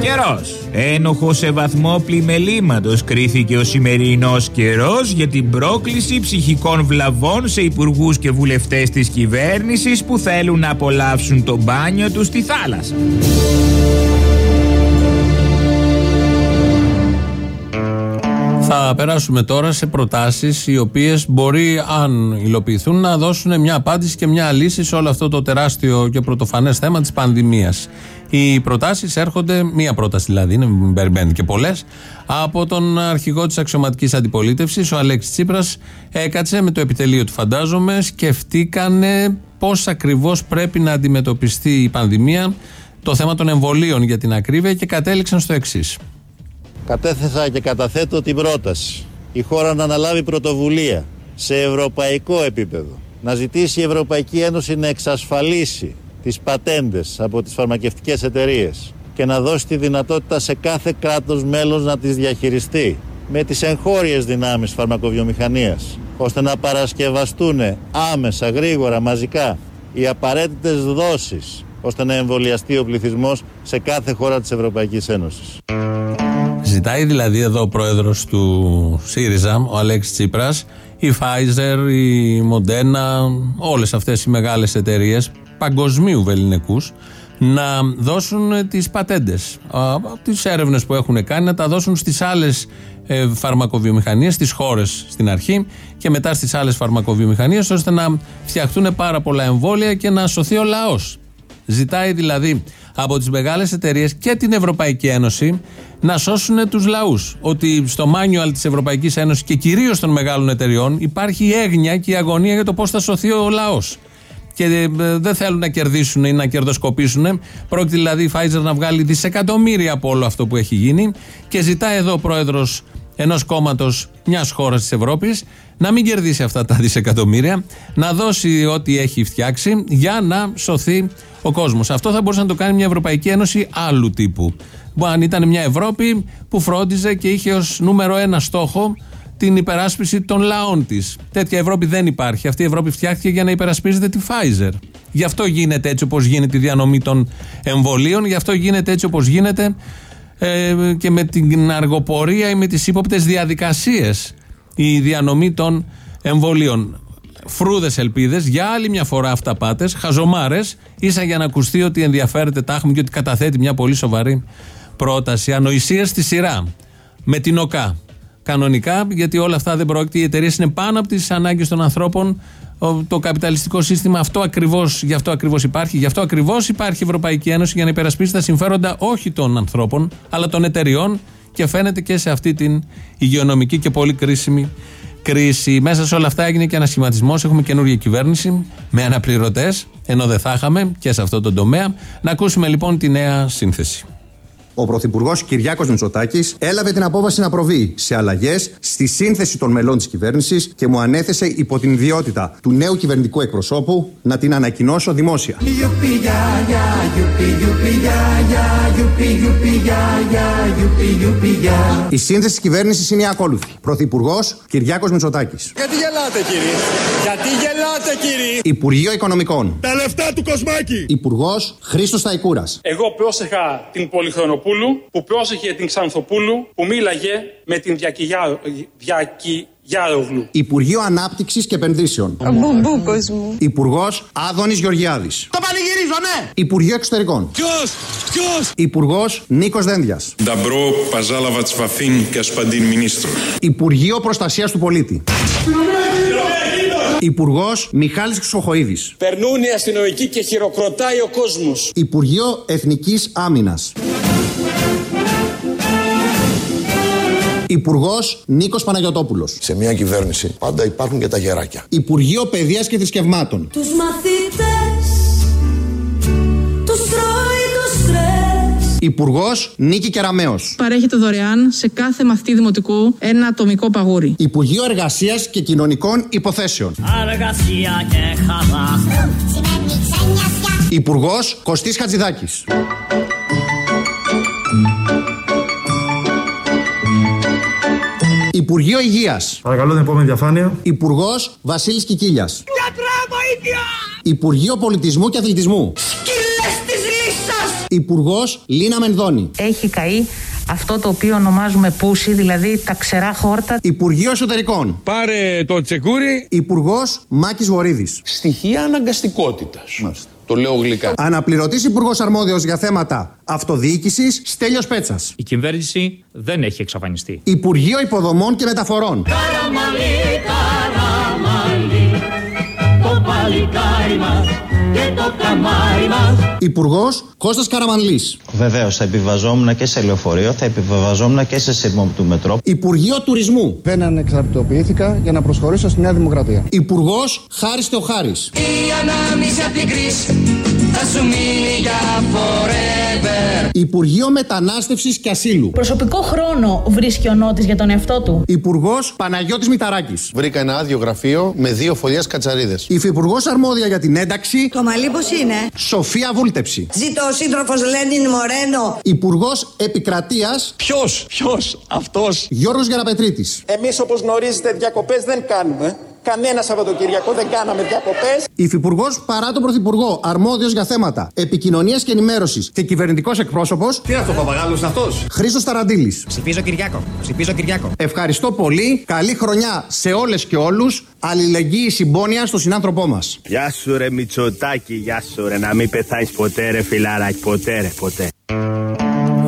Καιρός. Ένοχο σε βαθμό πλημελήματος κρίθηκε ο σημερινός καιρός για την πρόκληση ψυχικών βλαβών σε υπουργούς και βουλευτές της κυβέρνησης που θέλουν να απολαύσουν το μπάνιο τους στη θάλασσα. Θα περάσουμε τώρα σε προτάσεις οι οποίες μπορεί, αν υλοποιηθούν, να δώσουν μια απάντηση και μια λύση σε όλο αυτό το τεράστιο και πρωτοφανές θέμα της πανδημίας. Οι προτάσεις έρχονται, μία πρόταση δηλαδή, είναι, μην περιμένει και πολλές, από τον αρχηγό της αξιωματικής αντιπολίτευσης, ο Αλέξης Τσίπρας. Έκατσε με το επιτελείο του, φαντάζομαι, σκεφτήκανε πώς ακριβώς πρέπει να αντιμετωπιστεί η πανδημία, το θέμα των εμβολίων για την ακρίβεια και κατέληξαν στο εξής. Κατέθεσα και καταθέτω την πρόταση η χώρα να αναλάβει πρωτοβουλία σε ευρωπαϊκό επίπεδο. Να ζητήσει η Ευρωπαϊκή Ένωση να εξασφαλίσει τις πατέντες από τις φαρμακευτικές εταιρείες και να δώσει τη δυνατότητα σε κάθε κράτος μέλος να τις διαχειριστεί με τις εγχώριες δυνάμεις φαρμακοβιομηχανίας ώστε να παρασκευαστούν άμεσα, γρήγορα, μαζικά οι απαραίτητες δόσεις ώστε να εμβολιαστεί ο πληθυσμός σε κάθε χώρα της Ευρωπαϊκής Ένωσης. Ζητάει δηλαδή εδώ ο πρόεδρος του ΣΥΡΙΖΑ, ο Αλέξης Τσίπρας, η Pfizer, η Moderna, όλες αυτές οι μεγάλες εταιρείες παγκοσμίου βεληνικούς να δώσουν τις πατέντες. Τις έρευνες που έχουν κάνει να τα δώσουν στις άλλες φαρμακοβιομηχανίες, στις χώρες στην αρχή και μετά στις άλλες φαρμακοβιομηχανίες, ώστε να φτιαχτούν πάρα πολλά εμβόλια και να σωθεί ο λαός. Ζητάει δηλαδή από τις μεγάλες εταιρείες και την Ευρωπαϊκή Ένωση να σώσουν τους λαούς. Ότι στο μάνιουαλ της Ευρωπαϊκής Ένωσης και κυρίως των μεγάλων εταιριών υπάρχει η έγνοια και η αγωνία για το πώς θα σωθεί ο λαός. Και ε, δεν θέλουν να κερδίσουν ή να κερδοσκοπήσουν. Πρόκειται δηλαδή η Pfizer να βγάλει δισεκατομμύρια από όλο αυτό που έχει γίνει. Και ζητάει εδώ ο πρόεδρος ενός κόμματος μιας χώρας της Ευρώπης να μην κερδίσει αυτά τα δισεκατομμύρια, να δώσει ό,τι έχει φτιάξει για να σωθεί ο κόσμος. Αυτό θα μπορούσε να το κάνει μια Ευρωπαϊκή Ένωση άλλου τύπου. Που Αν ήταν μια Ευρώπη που φρόντιζε και είχε ως νούμερο ένα στόχο την υπεράσπιση των λαών της. Τέτοια Ευρώπη δεν υπάρχει. Αυτή η Ευρώπη φτιάχτηκε για να υπερασπίζεται τη Pfizer. Γι' αυτό γίνεται έτσι όπως γίνεται η διανομή των εμβολίων, γι' αυτό γίνεται έτσι όπως γίνεται ε, και με την αργοπορία ή με τις ύποπτες διαδικασίες η διανομή των εμβολίων. Φρούδες ελπίδες, για άλλη μια φορά αυταπάτες, χαζομάρες, ίσα για να ακουστεί ότι ενδιαφέρεται τάχμη και ότι καταθέτει μια πολύ σοβαρή πρόταση. Ανοησία στη σειρά. Με την ΟΚΑ. Κανονικά, γιατί όλα αυτά δεν πρόκειται. Οι εταιρείες είναι πάνω από τις ανάγκες των ανθρώπων. Ο- Το καπιταλιστικό σύστημα αυτό ακριβώς, γι' αυτό ακριβώς υπάρχει. Γι' αυτό ακριβώς υπάρχει η Ευρωπαϊκή Ένωση για να υπερασπίσει τα συμφέροντα όχι των ανθρώπων, αλλά των εταιριών και φαίνεται και σε αυτή την υγειονομική και πολύ κρίσιμη κρίση. Μέσα σε όλα αυτά έγινε και ένα σχηματισμό. Έχουμε καινούργια κυβέρνηση με αναπληρωτές, ενώ δεν θα είχαμε και σε αυτό το τομέα. Να ακούσουμε λοιπόν τη νέα σύνθεση. Ο Πρωθυπουργός Κυριάκος Μητσοτάκης έλαβε την απόφαση να προβεί σε αλλαγές στη σύνθεση των μελών της κυβέρνησης και μου ανέθεσε υπό την ιδιότητα του νέου κυβερνητικού εκπροσώπου να την ανακοινώσω δημόσια. Η σύνθεση της κυβέρνησης είναι η ακόλουθη. Πρωθυπουργός Κυριάκος Μητσοτάκης. Γιατί γελάτε κύριε, γιατί γελάτε κύριε; Υπουργείο Οικονομικών. Τα λεφτά του Κοσμάκη. Υπουργός Χρήστος Ταϊκούρας. Εγώ πρόσεχα την Ξανθοπούλου, που πρόσεχε την Ξανθοπούλου, που μίλαγε με την Διακυγιά... Διακυγιάρογλου. Υπουργείο Ανάπτυξης και Επενδύσεων. Μπουμπούκος μου. Υπουργός Άδωνης Γεωργιάδης. Το πανηγυρίζω, ναι! Υπουργείο Εξωτερικών. Ποιος! Ποιος! Υπουργός Νίκος Δένδιας. Νταμπρό Παζάλαβα Τσβαθίν και Ασπαντίν Μινίστρο. Υπουργείο Προστασίας του Πολίτη. Υπουργός Μιχάλης Χρυσοχοίδης. Περνούν οι αστυνομικοί και χειροκροτάει ο κόσμος. Υπουργείο Εθνικής Άμυνας. Υπουργός Νίκος Παναγιοτόπουλος. Σε μια κυβέρνηση πάντα υπάρχουν και τα γεράκια. Υπουργείο Παιδείας και Θρησκευμάτων. Τους μαθητές Τους τρώει το στρες Υπουργός Νίκη Κεραμέο. Παρέχεται δωρεάν σε κάθε μαθητή δημοτικού ένα ατομικό παγούρι. Υπουργείο Εργασίας και Κοινωνικών Υποθέσεων. Αργασία και χαρά Υπουργός Κωστής Χατζηδάκης. Υπουργείο Υγείας. Παρακαλώ την επόμενη διαφάνεια. Υπουργός Βασίλης Κικίλιας. Υπουργείο Πολιτισμού και Αθλητισμού. Σκύλες της λύσας Υπουργός Λίνα Μενδώνη. Έχει καεί αυτό το οποίο ονομάζουμε πούσι, δηλαδή τα ξερά χόρτα. Υπουργείο Εσωτερικών. Πάρε το τσεκούρι. Υπουργός Μάκης Βορύδης. Στοιχεία αναγκαστικότητας. Το λέω γλυκά. Αναπληρωτής Υπουργός Αρμόδιος για θέματα αυτοδιοίκησης Στέλιος Πέτσας. Η κυβέρνηση δεν έχει εξαφανιστεί. Υπουργείο Υποδομών και Μεταφορών. Καραμαλί, καραμαλί Το παλικάρι μας και το καμάρι μας Υπουργός Κώστας Καραμανλής. Βεβαίως, θα επιβαζόμουν και σε λεωφορείο, θα επιβαζόμουν και σε σύρμο του μετρό. Υπουργείο Τουρισμού. Δεν ανεξαρτητοποιήθηκα για να προσχωρήσω στη Νέα Δημοκρατία. Υπουργός Χάρης Θεοχάρης. Η ανάμνηση απ' την κρίση θα σου μείνει για forever Υπουργείο Μετανάστευσης και Ασύλου. Προσωπικό χρόνο βρίσκει ο Νότης για τον εαυτό του. Υπουργός Παναγιώτης Μηταράκης. Βρήκα ένα άδειο γραφείο με δύο φωλιέ κατσαρίδες. Υφυπουργός Αρμόδια για την ένταξη. Το μαλλί πώς είναι; Σοφία Βούλτεψη. Ζήτω ο σύντροφος Λένιν Μορένο. Υπουργός Επικρατείας. Ποιος, ποιος, αυτός; Γιώργος Γεραπετρίτης. Εμείς όπως γνωρίζετε διακοπές δεν κάνουμε. Κανένα Σαββατοκυριακό δεν κάναμε διακοπέ. Υφυπουργός παρά τον Πρωθυπουργό, αρμόδιος για θέματα επικοινωνίας και ενημέρωσης και κυβερνητικός εκπρόσωπος. Τι είναι αυτό, Παπαγάλος είναι αυτό. Χρήστος Ταραντήλης. Ψηφίζω Κυριάκο. Ψηφίζω Κυριάκο. Ευχαριστώ πολύ. Καλή χρονιά σε όλες και όλους. Αλληλεγγύη συμπόνια στο συνάνθρωπό μας. Γεια σου ρε Μητσοτάκη, γεια σου ρε Να μην πεθάνεις ποτέ ρε φιλαράκι, ποτέ ρε ποτέ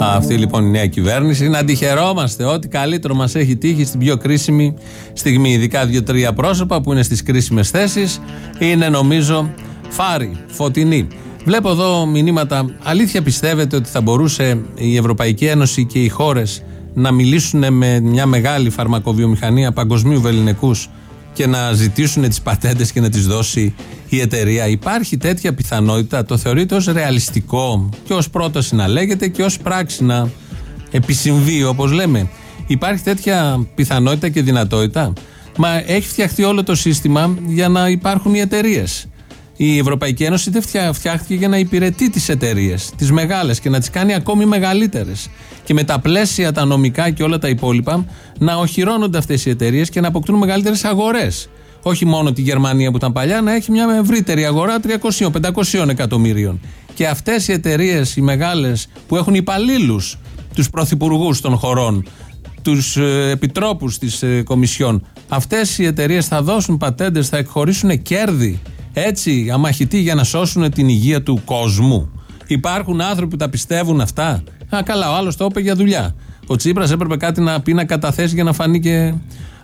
Αυτή λοιπόν η νέα κυβέρνηση. Να αντιχαιρόμαστε ότι καλύτερο μας έχει τύχει στην πιο κρίσιμη στιγμή. Ειδικά δύο-τρία πρόσωπα που είναι στις κρίσιμες θέσεις είναι νομίζω φάροι, φωτεινοί. Βλέπω εδώ μηνύματα. Αλήθεια πιστεύετε ότι θα μπορούσε η Ευρωπαϊκή Ένωση και οι χώρες να μιλήσουν με μια μεγάλη φαρμακοβιομηχανία παγκοσμίου βεληνικούς και να ζητήσουν τις πατέντες και να τις δώσει η εταιρεία. Υπάρχει τέτοια πιθανότητα. Το θεωρείτε ως ρεαλιστικό και ως πρόταση να λέγεται και ως πράξη να επισυμβεί, όπως λέμε. Υπάρχει τέτοια πιθανότητα και δυνατότητα; Μα έχει φτιαχτεί όλο το σύστημα για να υπάρχουν οι εταιρείες. Η Ευρωπαϊκή Ένωση δεν φτιά- φτιάχτηκε για να υπηρετεί τις εταιρείες, τις μεγάλες και να τις κάνει ακόμη μεγαλύτερες. Και με τα πλαίσια, τα νομικά και όλα τα υπόλοιπα να οχυρώνονται αυτές οι εταιρείες και να αποκτούν μεγαλύτερες αγορές. Όχι μόνο τη Γερμανία που ήταν παλιά, να έχει μια ευρύτερη αγορά 300-500 εκατομμύριων. Και αυτές οι εταιρείες, οι μεγάλες, που έχουν υπαλλήλους, τους πρωθυπουργούς των χωρών, τους ε, επιτρόπους της ε, Κομισιόν. Αυτές οι εταιρείες θα δώσουν πατέντες, θα εκχωρήσουν κέρδη. Έτσι, αμαχητοί για να σώσουν την υγεία του κόσμου. Υπάρχουν άνθρωποι που τα πιστεύουν αυτά; Α, καλά, ο άλλος το είπε για δουλειά. Ο Τσίπρας έπρεπε κάτι να πει να καταθέσει για να φανεί και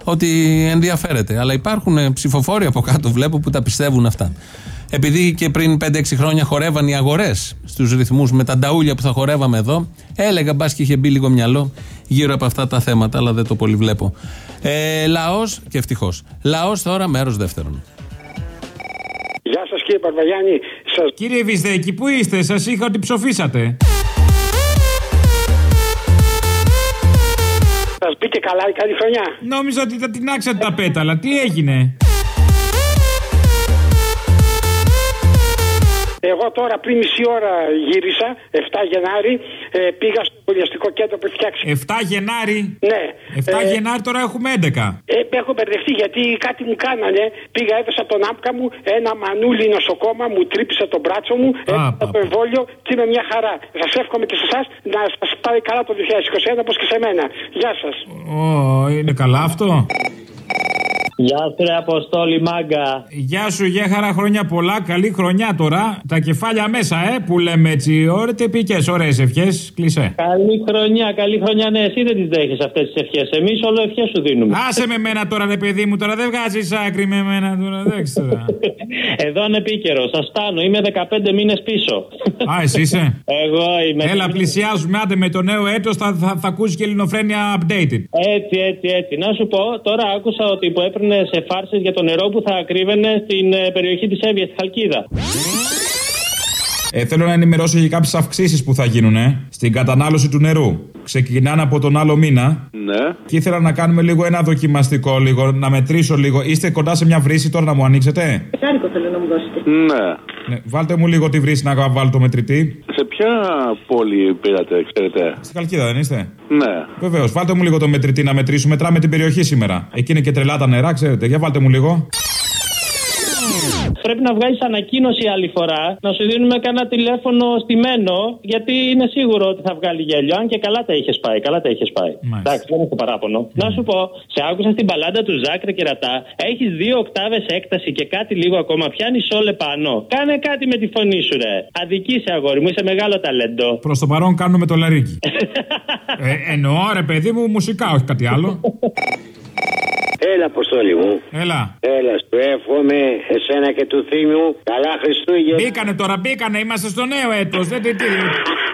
ότι ενδιαφέρεται. Αλλά υπάρχουν ε, ψηφοφόροι από κάτω, βλέπω, που τα πιστεύουν αυτά. Επειδή και πριν 5-6 χρόνια χορεύαν οι αγορές στους ρυθμούς με τα νταούλια που θα χορεύαμε εδώ, έλεγα μπας και είχε μπει λίγο μυαλό γύρω από αυτά τα θέματα, αλλά δεν το πολύ βλέπω. Ε, Λαός και ευτυχώς. Λαός τώρα, μέρος δεύτερον. Γεια σας κύριε Παρβαγιάννη. Σας... Κύριε Βυσδέκη, πού είστε, σας είχα ότι ψοφήσατε. Σας μπήκε καλά η καλή χρονιά. Νόμιζα ότι τα τεινάξατε τα πέταλα. Τι έγινε; Εγώ τώρα πριν μισή ώρα γύρισα, 7 Γενάρη, ε, πήγα στο εμβολιαστικό κέντρο που έχει φτιάξει. 7 Γενάρη; Ναι. 7 Ε, Γενάρι τώρα έχουμε 11. Ε, έχω μπερδευτεί γιατί κάτι μου κάνανε. Πήγα, έδωσα τον άπκα μου, ένα μανούλι νοσοκόμα, μου τρύπησε το μπράτσο μου, έδωσα το εμβόλιο και είμαι μια χαρά. Σας εύχομαι και σε εσάς να σας πάει καλά το 2021 όπως και σε μένα. Γεια σας. Ω, είναι καλά αυτό; Γεια σου, ρε Αποστόλη Μάγκα. Γεια σου, γεια χαρά χρόνια πολλά. Καλή χρονιά τώρα. Τα κεφάλια μέσα, ε, που λέμε έτσι. Ωραία, τυπικέ, ωραίες ευχές. Κλεισέ. Καλή χρονιά, καλή χρονιά. Ναι, εσύ δεν τις δέχεσαι αυτές τις ευχές. Εμείς όλο ευχές σου δίνουμε. Άσε με μένα τώρα, ρε παιδί μου, τώρα δεν βγάζεις άκρη με μένα τώρα. Δεν ξέρω. [laughs] Εδώ είναι επίκαιρος. Σας φτάνω. Είμαι 15 μήνες πίσω. Α, εσύ είσαι. [laughs] Εγώ είμαι. Έλα, πλησιάζουμε. Άντε με το νέο έτος θα, θα, θα ακούσεις και ελληνοφρένια updated. Έτσι, έτσι, έτσι. Να σου πω, τώρα άκουσα ότι που έπαιρνε σε φάρσες για το νερό που θα ακρίβαινε στην ε, περιοχή της Εύβοιας, στη Χαλκίδα. Ε, θέλω να ενημερώσω για κάποιες αυξήσεις που θα γίνουν ε, στην κατανάλωση του νερού. Ξεκινάνε από τον άλλο μήνα. Ναι. Και ήθελα να κάνουμε λίγο ένα δοκιμαστικό, λίγο, να μετρήσω λίγο. Είστε κοντά σε μια βρύση τώρα να μου ανοίξετε; Χάρικο θέλω να μου δώσετε. Ναι. Ναι, βάλτε μου λίγο τη βρύση να βάλω το μετρητή. Σε ποια πόλη πήρατε, ξέρετε; Στη Χαλκίδα δεν είστε; Ναι. Βεβαίως, βάλτε μου λίγο το μετρητή να μετρήσουμε. Μετράμε την περιοχή σήμερα. Εκεί είναι και τρελά τα νερά, ξέρετε. Για βάλτε μου λίγο. Πρέπει να βγάλεις ανακοίνωση άλλη φορά, να σου δίνουμε κανένα τηλέφωνο στημένο, γιατί είναι σίγουρο ότι θα βγάλει γέλιο. Αν και καλά τα είχες πάει, καλά τα είχες πάει. Εντάξει, δεν έχω παράπονο. Να σου πω, σε άκουσα στην παλάντα του Ζάκρε και ρατά, έχεις δύο οκτάβες έκταση και κάτι λίγο ακόμα, πιάνεις όλε πάνω. Κάνε κάτι με τη φωνή σου, ρε. Αδικήσε, αγόρι μου, είσαι μεγάλο ταλέντο. Προς το παρόν κάνουμε το λαρίκι. [laughs] ε, εννοώ, ρε παιδί μου, μουσικά, όχι κάτι άλλο. [laughs] Έλα, Αποστόλη μου. Έλα. Έλα, σου εύχομαι εσένα και του θύμιου. Καλά Χριστούγεννα. Μπήκανε τώρα, μπήκανε, είμαστε στο νέο έτος. Δεν, τι, τι,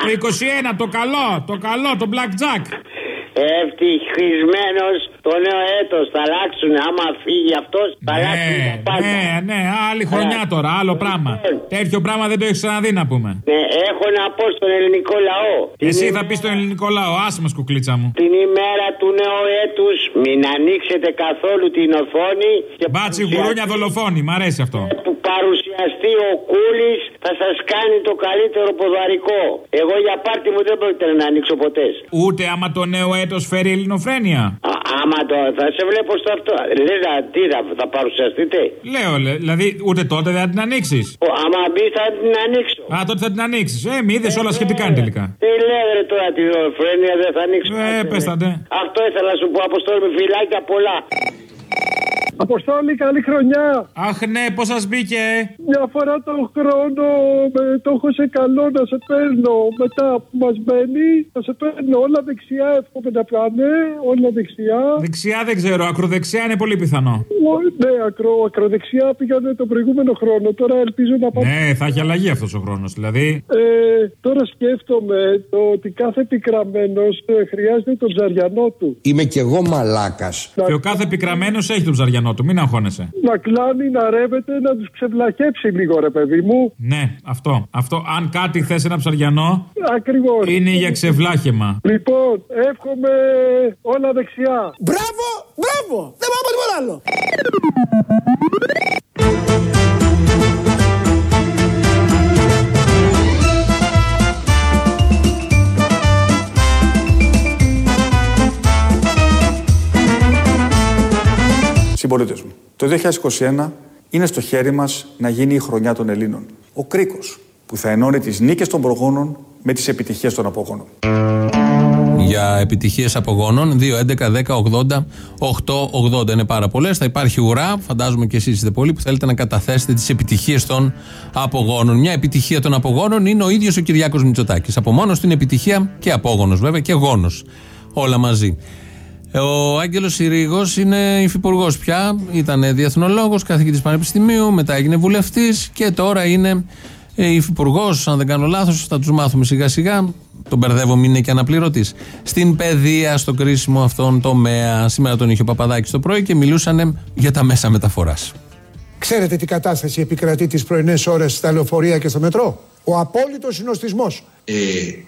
το 21, το καλό, το καλό, το blackjack. Ευτυχισμένος το νέο έτος. Θα αλλάξουν. Άμα φύγει αυτός, θα αλλάξουν τα πάντα. Ναι, ναι, άλλη χρονιά τώρα, άλλο πράγμα. Τέτοιο πράγμα δεν το έχεις ξαναδεί να πούμε. Ναι, έχω να πω στον ελληνικό λαό. Εσύ θα πεις στον ελληνικό λαό, άσε μα κουκλίτσα μου. Την ημέρα του νέου έτους μην ανοίξετε καθόλου την οθόνη. Και Μπάτσι γουρούνια δολοφόνη, μ' αρέσει αυτό. που παρουσιαστεί ο Κούλη θα σα κάνει το καλύτερο ποδαρικό. Εγώ για πάρτι μου δεν πρόκειται να ανοίξω ποτέ. Ούτε άμα το νέο έτο φέρει ελληνοφρένεια. Α, άμα το θα σε βλέπω στο αυτό. Λέγα, τι θα, θα παρουσιαστείτε. Λέω, λέ, δηλαδή ούτε τότε δεν θα την ανοίξει. Ο, άμα μπει θα την ανοίξω. Α, τότε θα την ανοίξει. Ε, μη είδε όλα σχετικά είναι τελικά. Τι λέτε ρε, τώρα τη δολοφρένεια δεν θα ανοίξω. Ε, πες τα ντε. Αυτό ήθελα να σου πω. Αποστόλη με φυλάκια πολλά. Αποστόλη, καλή χρονιά. Αχ, ναι, πώς σας μπήκε; Μια φορά τον χρόνο με, το έχω σε καλό να σε παίρνω. Μετά που μας μπαίνει, να σε παίρνω όλα δεξιά. Εύχομαι να πάνε, όλα δεξιά. Δεξιά δεν ξέρω, ακροδεξιά είναι πολύ πιθανό. Ο, ναι, ακρο, ακροδεξιά πήγανε τον προηγούμενο χρόνο. Τώρα ελπίζω να πάω. Ναι, θα έχει αλλαγή αυτός ο χρόνος. Δηλαδή. Ε, τώρα σκέφτομαι το ότι κάθε επικραμμένο χρειάζεται τον ψαριανό του. Είμαι κι εγώ μαλάκας. Και ο κάθε επικραμμένο έχει τον ψαριανό του, μην αγχώνεσαι. Να κλάνει, να ρεύεται, να τους ξεβλαχέψει λίγο, ρε παιδί μου. Ναι, αυτό. αυτό. Αν κάτι θες ένα ψαριανό. Ακριβώς. Είναι για ξεβλάχεμα. Λοιπόν, εύχομαι όλα δεξιά. Μπράβο, μπράβο! Δεν πάω τίποτα άλλο. Συμπολίτε μου, το 2021 είναι στο χέρι μας να γίνει η χρονιά των Ελλήνων. Ο κρίκος που θα ενώνει τις νίκες των προγόνων με τις επιτυχίες των απογόνων. Για επιτυχίες απογόνων 2, 11, 10, 80, 8, 80 είναι πάρα πολλές. Θα υπάρχει ουρά, φαντάζομαι και εσείς είστε πολλοί που θέλετε να καταθέσετε τις επιτυχίες των απογόνων. Μια επιτυχία των απογόνων είναι ο ίδιος ο Κυριάκος Μητσοτάκης. Από μόνος του είναι επιτυχία και απόγονος βέβαια και γόνος. Όλα μαζί. Ο Άγγελος Συρίγος είναι υφυπουργός πια. Ήταν διεθνολόγος, καθηγητής πανεπιστημίου, μετά έγινε βουλευτής και τώρα είναι ε, υφυπουργός. Αν δεν κάνω λάθος, θα τους μάθουμε σιγά σιγά. Τον μπερδεύω, μην είναι και αναπληρωτής. Στην παιδεία, στο κρίσιμο αυτόν τομέα. Σήμερα τον είχε ο Παπαδάκης το πρωί και μιλούσαν για τα μέσα μεταφοράς. Ξέρετε τι κατάσταση επικρατεί τις πρωινές ώρες στα λεωφορεία και στο μετρό; Ο απόλυτος συνοστισμός. Ε,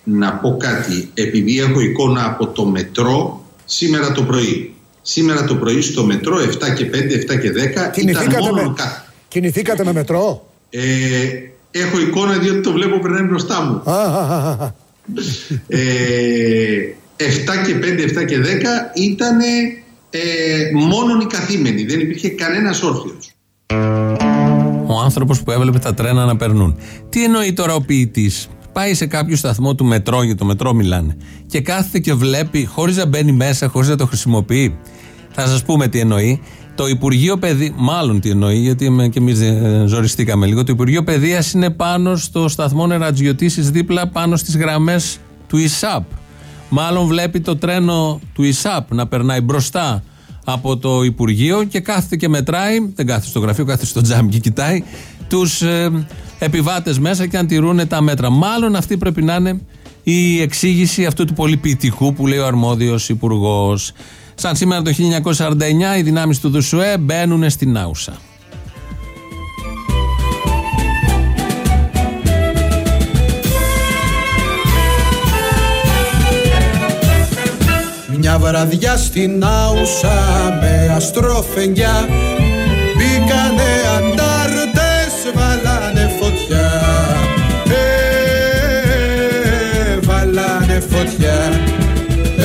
να πω κάτι, επειδή έχω εικόνα από το μετρό σήμερα το πρωί. Σήμερα το πρωί στο μετρό 7 και 5, 7 και 10 Κινηθήκατε, ήταν μόνο με... κα- Κινηθήκατε με μετρό; Ε, έχω εικόνα διότι το βλέπω περνάει μπροστά μου. Α, α, α, α. Ε, 7 και 5, 7 και 10 ήταν ε, μόνον οι καθήμενοι. Δεν υπήρχε κανένας όρθιος. Ο άνθρωπος που έβλεπε τα τρένα να περνούν. Τι εννοεί τώρα ο ποιητής; Πάει σε κάποιο σταθμό του μετρό, για το μετρό μιλάνε, και κάθεται και βλέπει, χωρίς να μπαίνει μέσα, χωρίς να το χρησιμοποιεί. Θα σας πούμε τι εννοεί. Το Υπουργείο Παιδεία, μάλλον τι εννοεί, γιατί με- και εμείς ζοριστήκαμε λίγο. Το Υπουργείο Παιδείας είναι πάνω στο σταθμό νερατζιωτήσης, δίπλα πάνω στις γραμμές του ΙΣΑΠ. Μάλλον βλέπει το τρένο του ΙΣΑΠ να περνάει μπροστά από το Υπουργείο και κάθεται και μετράει, δεν κάθεται στο γραφείο, κάθεται στο τζάμι και κοιτάει τους ε, επιβάτες μέσα και αν τηρούν τα μέτρα. Μάλλον αυτή πρέπει να είναι η εξήγηση αυτού του πολυποιητικού που λέει ο αρμόδιος υπουργός. Σαν σήμερα το 1949 οι δυνάμεις του Δουσουέ μπαίνουν στην Άουσα. Μια βραδιά στην Άουσα με αστροφενιά φωτιά. Ε,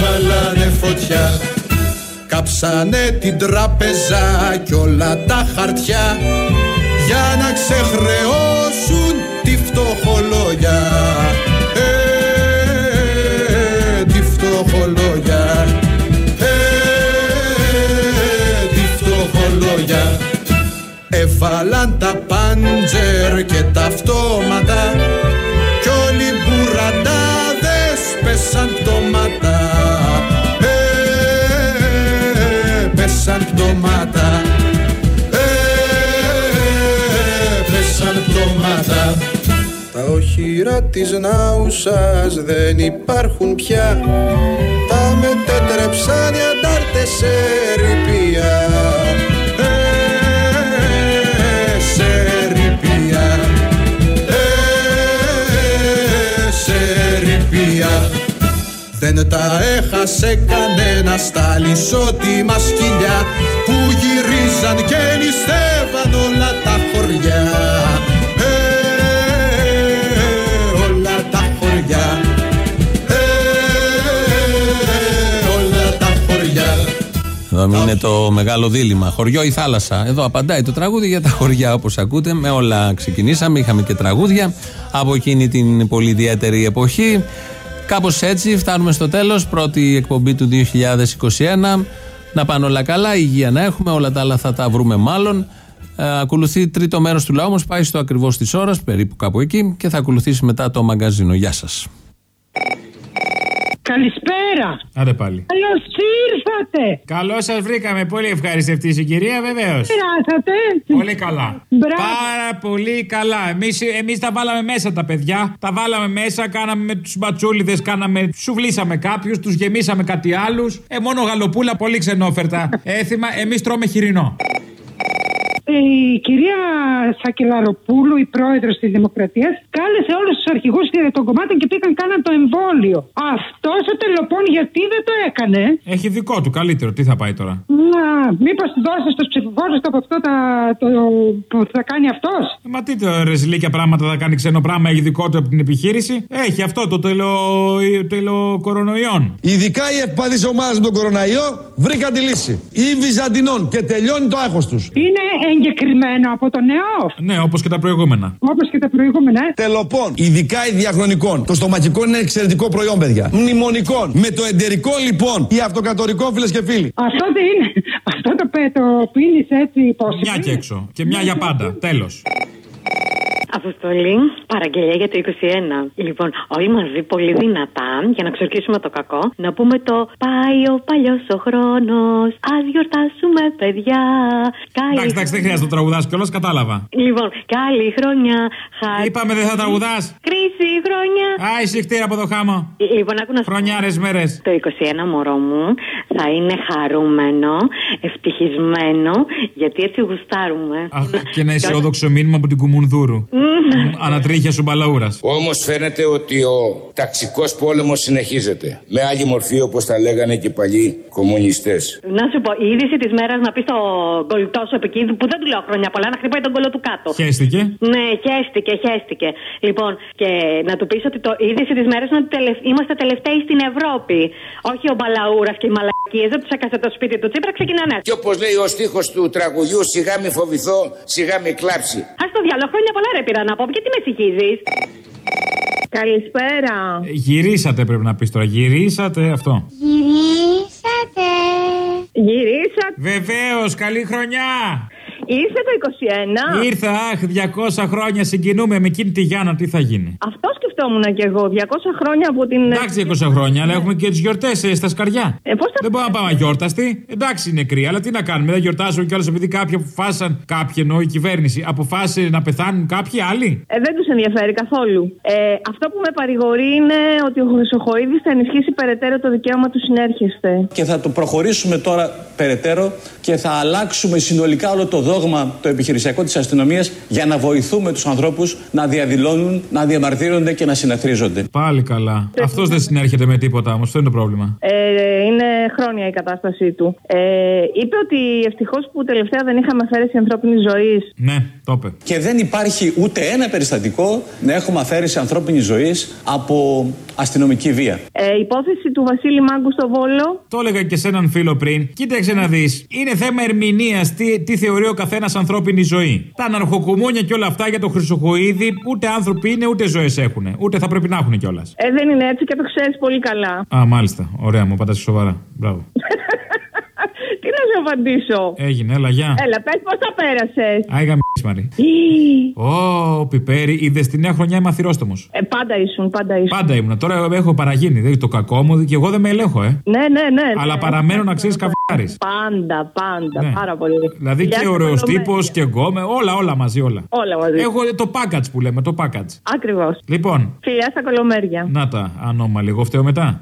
βάλανε φωτιά. Κάψανε την τράπεζα κι όλα τα χαρτιά. Για να ξεχρεώσουν τη φτωχολόγια Ε, τη φτωχολόγια Ε, τη φτωχολόγια Έβαλαν τα πάντζερ και τα αυτόματα πτώματα Ε, πέσαν πτώματα. Τα οχυρά της Νάουσας δεν υπάρχουν πια. Τα μετέτρεψαν οι αντάρτες σε ρηπία δεν τα έχασε κανένας στα λισότιμα σκυλιά που γυρίζαν και νηστεύαν όλα τα χωριά. Ε, όλα τα χωριά. Ε, όλα τα χωριά. Εδώ είναι το μεγάλο δίλημα. Χωριό ή θάλασσα. Εδώ απαντάει το τραγούδι για τα χωριά όπως ακούτε. Με όλα ξεκινήσαμε. Είχαμε και τραγούδια από εκείνη την πολύ ιδιαίτερη εποχή. Κάπως έτσι φτάνουμε στο τέλος. Πρώτη εκπομπή του 2021. να πάνε όλα καλά, υγεία να έχουμε, όλα τα άλλα θα τα βρούμε μάλλον. Ε, ακολουθεί τρίτο μέρος του λαού, όμω πάει στο ακριβώς της ώρας, περίπου κάπου εκεί, και θα ακολουθήσει μετά το μαγκαζίνο. Γεια σας. Καλησπέρα. Άντε πάλι. Καλώς ήρθατε. Καλώς σας βρήκαμε. Πολύ ευχαριστευτή η κυρία, βεβαίως. Περάσατε. Πολύ καλά. Μπράβο. Πάρα πολύ καλά. Εμείς εμείς τα βάλαμε μέσα τα παιδιά. Τα βάλαμε μέσα, κάναμε με τους μπατσούλιδες, κάναμε. Σουβλήσαμε κάποιους, τους γεμίσαμε κάτι άλλους. Ε, μόνο γαλοπούλα, πολύ ξενόφερτα. Έθιμα, εμείς τρώμε χοιρινό. Η κυρία Σακελαροπούλου, η πρόεδρος της Δημοκρατίας, κάλεσε όλους τους αρχηγούς των κομμάτων και πήγαν κάναν το εμβόλιο. Αυτός ο τελοπών γιατί δεν το έκανε; Έχει δικό του, καλύτερο. Τι θα πάει τώρα; Να, μήπως δώσεις στου ψηφοφόρου από αυτό τα, το, που θα κάνει αυτός; Ε, Μα τι το ρεζιλίκια πράγματα θα κάνει ξένο πράγμα, έχει δικό του από την επιχείρηση; Έχει αυτό το τελο, τελοκορονοϊόν. Ειδικά οι ευπαθεί ομάδες με τον κοροναϊό βρήκαν τη λύση. Ή βυζαντινών και τελειώνει το άγχος τους. Είναι εγκεκριμένο από το νέο. Ναι, όπως και τα προηγούμενα. Όπως και τα προηγούμενα. ε. Τελοπών, ειδικά οι διαχρονικών. Το στοματικό είναι εξαιρετικό προϊόν, παιδιά. Μνημονικών. Με το εντερικό λοιπόν, ή αυτοκατορικό, φίλες και φίλοι. Αυτό δεν είναι. Αυτό το, πέ- το πίνεις έτσι πώ. Μια και έξω. Και μια για πάντα. Τέλος. Αποστολή, παραγγελία για το 21. Λοιπόν, όλοι μαζί πολύ δυνατά, για να ξορκίσουμε το κακό, να πούμε το Πάει ο παλιός ο χρόνος, ας γιορτάσουμε, παιδιά. Καλή... Εντάξει, εντάξει, δεν χρειάζεται να τραγουδάς κιόλας, κατάλαβα. Λοιπόν, καλή χρονιά. Χα... Είπαμε δεν θα τραγουδάς. Κρίση χρονιά. Α, ησυχτήρα από το χάμο. Λοιπόν, άκου να σου Χρονιάρες μέρες. Το 21 μωρό μου θα είναι χαρούμενο, ευτυχισμένο, γιατί έτσι γουστάρουμε. Αχ, και ένα αισιόδοξο μήνυμα από την Κουμουνδούρου. Ανατρίχια σου μπαλαούρας. Όμως φαίνεται ότι ο ταξικός πόλεμος συνεχίζεται. Με άλλη μορφή όπως τα λέγανε και οι παλιοί κομμουνιστές. Να σου πω, η είδηση της μέρας να πει στο κολλητό σου επικίνδυνο, που δεν του λέω χρόνια πολλά, να χτυπάει τον κολλό του κάτω. Χαίστηκε. Ναι, χαίστηκε, χαίστηκε. Λοιπόν, και να του πεις ότι το η είδηση της μέρας είναι ότι τελευ- είμαστε τελευταίοι στην Ευρώπη. Όχι ο Μπαλαούρας και οι μαλακίες, δεν τους έκασε το σπίτι του Τσίπρα, ξεκινάνε. Και όπως λέει ο στίχος του τραγουδιού, σιγά μη φοβηθώ, σιγά μη κλάψει. Α το διάλογο, χρόνια πολλά ρε πήρα να πω, γιατί με συγχύζει. Καλησπέρα. Γυρίσατε πρέπει να πεις τώρα. Γυρίσατε αυτό. Γυρίσατε. Γυρίσατε. Βεβαίως, καλή χρονιά. Ήρθε το 21. Ήρθα, αχ, 200 χρόνια συγκινούμε με εκείνη τη Γιάννα, τι θα γίνει; Αυτός σκεφτόμουν κι εγώ. 200 χρόνια από την. Εντάξει, 200 χρόνια, αλλά έχουμε και τις γιορτές στα σκαριά. Ε, πώς θα... Δεν μπορούμε να πάμε αγιόρταστοι. Εντάξει, είναι κρύα, αλλά τι να κάνουμε. Δεν γιορτάζουμε κιόλα επειδή κάποιοι αποφάσισαν, κάποιοι εννοώ η κυβέρνηση, αποφάσισε να πεθάνουν κάποιοι άλλοι. Ε, δεν τους ενδιαφέρει καθόλου. Ε, αυτό που με παρηγορεί είναι ότι ο Χρυσοχοίδης θα ενισχύσει περαιτέρω το δικαίωμα του συνέρχεστε. Και θα το προχωρήσουμε τώρα περαιτέρω και θα αλλάξουμε συνολικά όλο το δόγμα το επιχειρησιακό της αστυνομίας για να βοηθούμε τους ανθρώπους να διαδηλώνουν, να διαμαρτύρονται και να συναθρίζονται. Πάλι καλά. Αυτός δεν συνέρχεται με τίποτα όμως, αυτό είναι το πρόβλημα. Ε, είναι χρόνια η κατάστασή του. Ε, είπε ότι ευτυχώς που τελευταία δεν είχαμε αφαίρεση ανθρώπινης ζωής. Ναι, το είπε. Και δεν υπάρχει ούτε ένα περιστατικό να έχουμε αφαίρεση ανθρώπινης ζωής από αστυνομική βία. Ε, υπόθεση του Βασίλη Μάγκου στο Βόλο. Το έλεγα και σε έναν φίλο πριν. Κοίταξε να δεις. Είναι θέμα ερμηνείας τι, τι θεωρεί ο καθένας ανθρώπινη ζωή. Τα αναρχοκουμούνια και όλα αυτά για το Χρυσοχοίδη ούτε άνθρωποι είναι ούτε ζωές έχουν. Ούτε θα πρέπει να έχουν κιόλας. Ε, δεν είναι έτσι και το ξέρεις πολύ καλά. Α, μάλιστα. Ωραία, μου πατάς σοβαρά. Μπράβο. [laughs] Τι να σου απαντήσω. Έγινε, έλα, γεια. Έλα, πες πώς τα πέρασες. Άιγα Μαρή. Ω, πιπέρι, είδες τη νέα χρονιά είμαι αθυρόστομος. Ε, πάντα ήσουν, πάντα ήσουν. Πάντα ήμουν. Τώρα έχω παραγίνει. Δεν το κακό μου και εγώ δεν με ελέγχω, ε. Ναι, ναι, ναι. Αλλά ναι. παραμένω να ξέρεις καβλιάρη. Πάντα, πάντα. Ναι. Πάρα πολύ. Δηλαδή Γεια και σου, ωραίος Κολομέλεια. τύπος και εγώ, με όλα, όλα μαζί, όλα. Όλα μαζί. Έχω το package που λέμε, το package. Ακριβώς. Λοιπόν, Φιλιά στα κολομέρια. να τα, ανώμαλοι, εγώ φταίω μετά.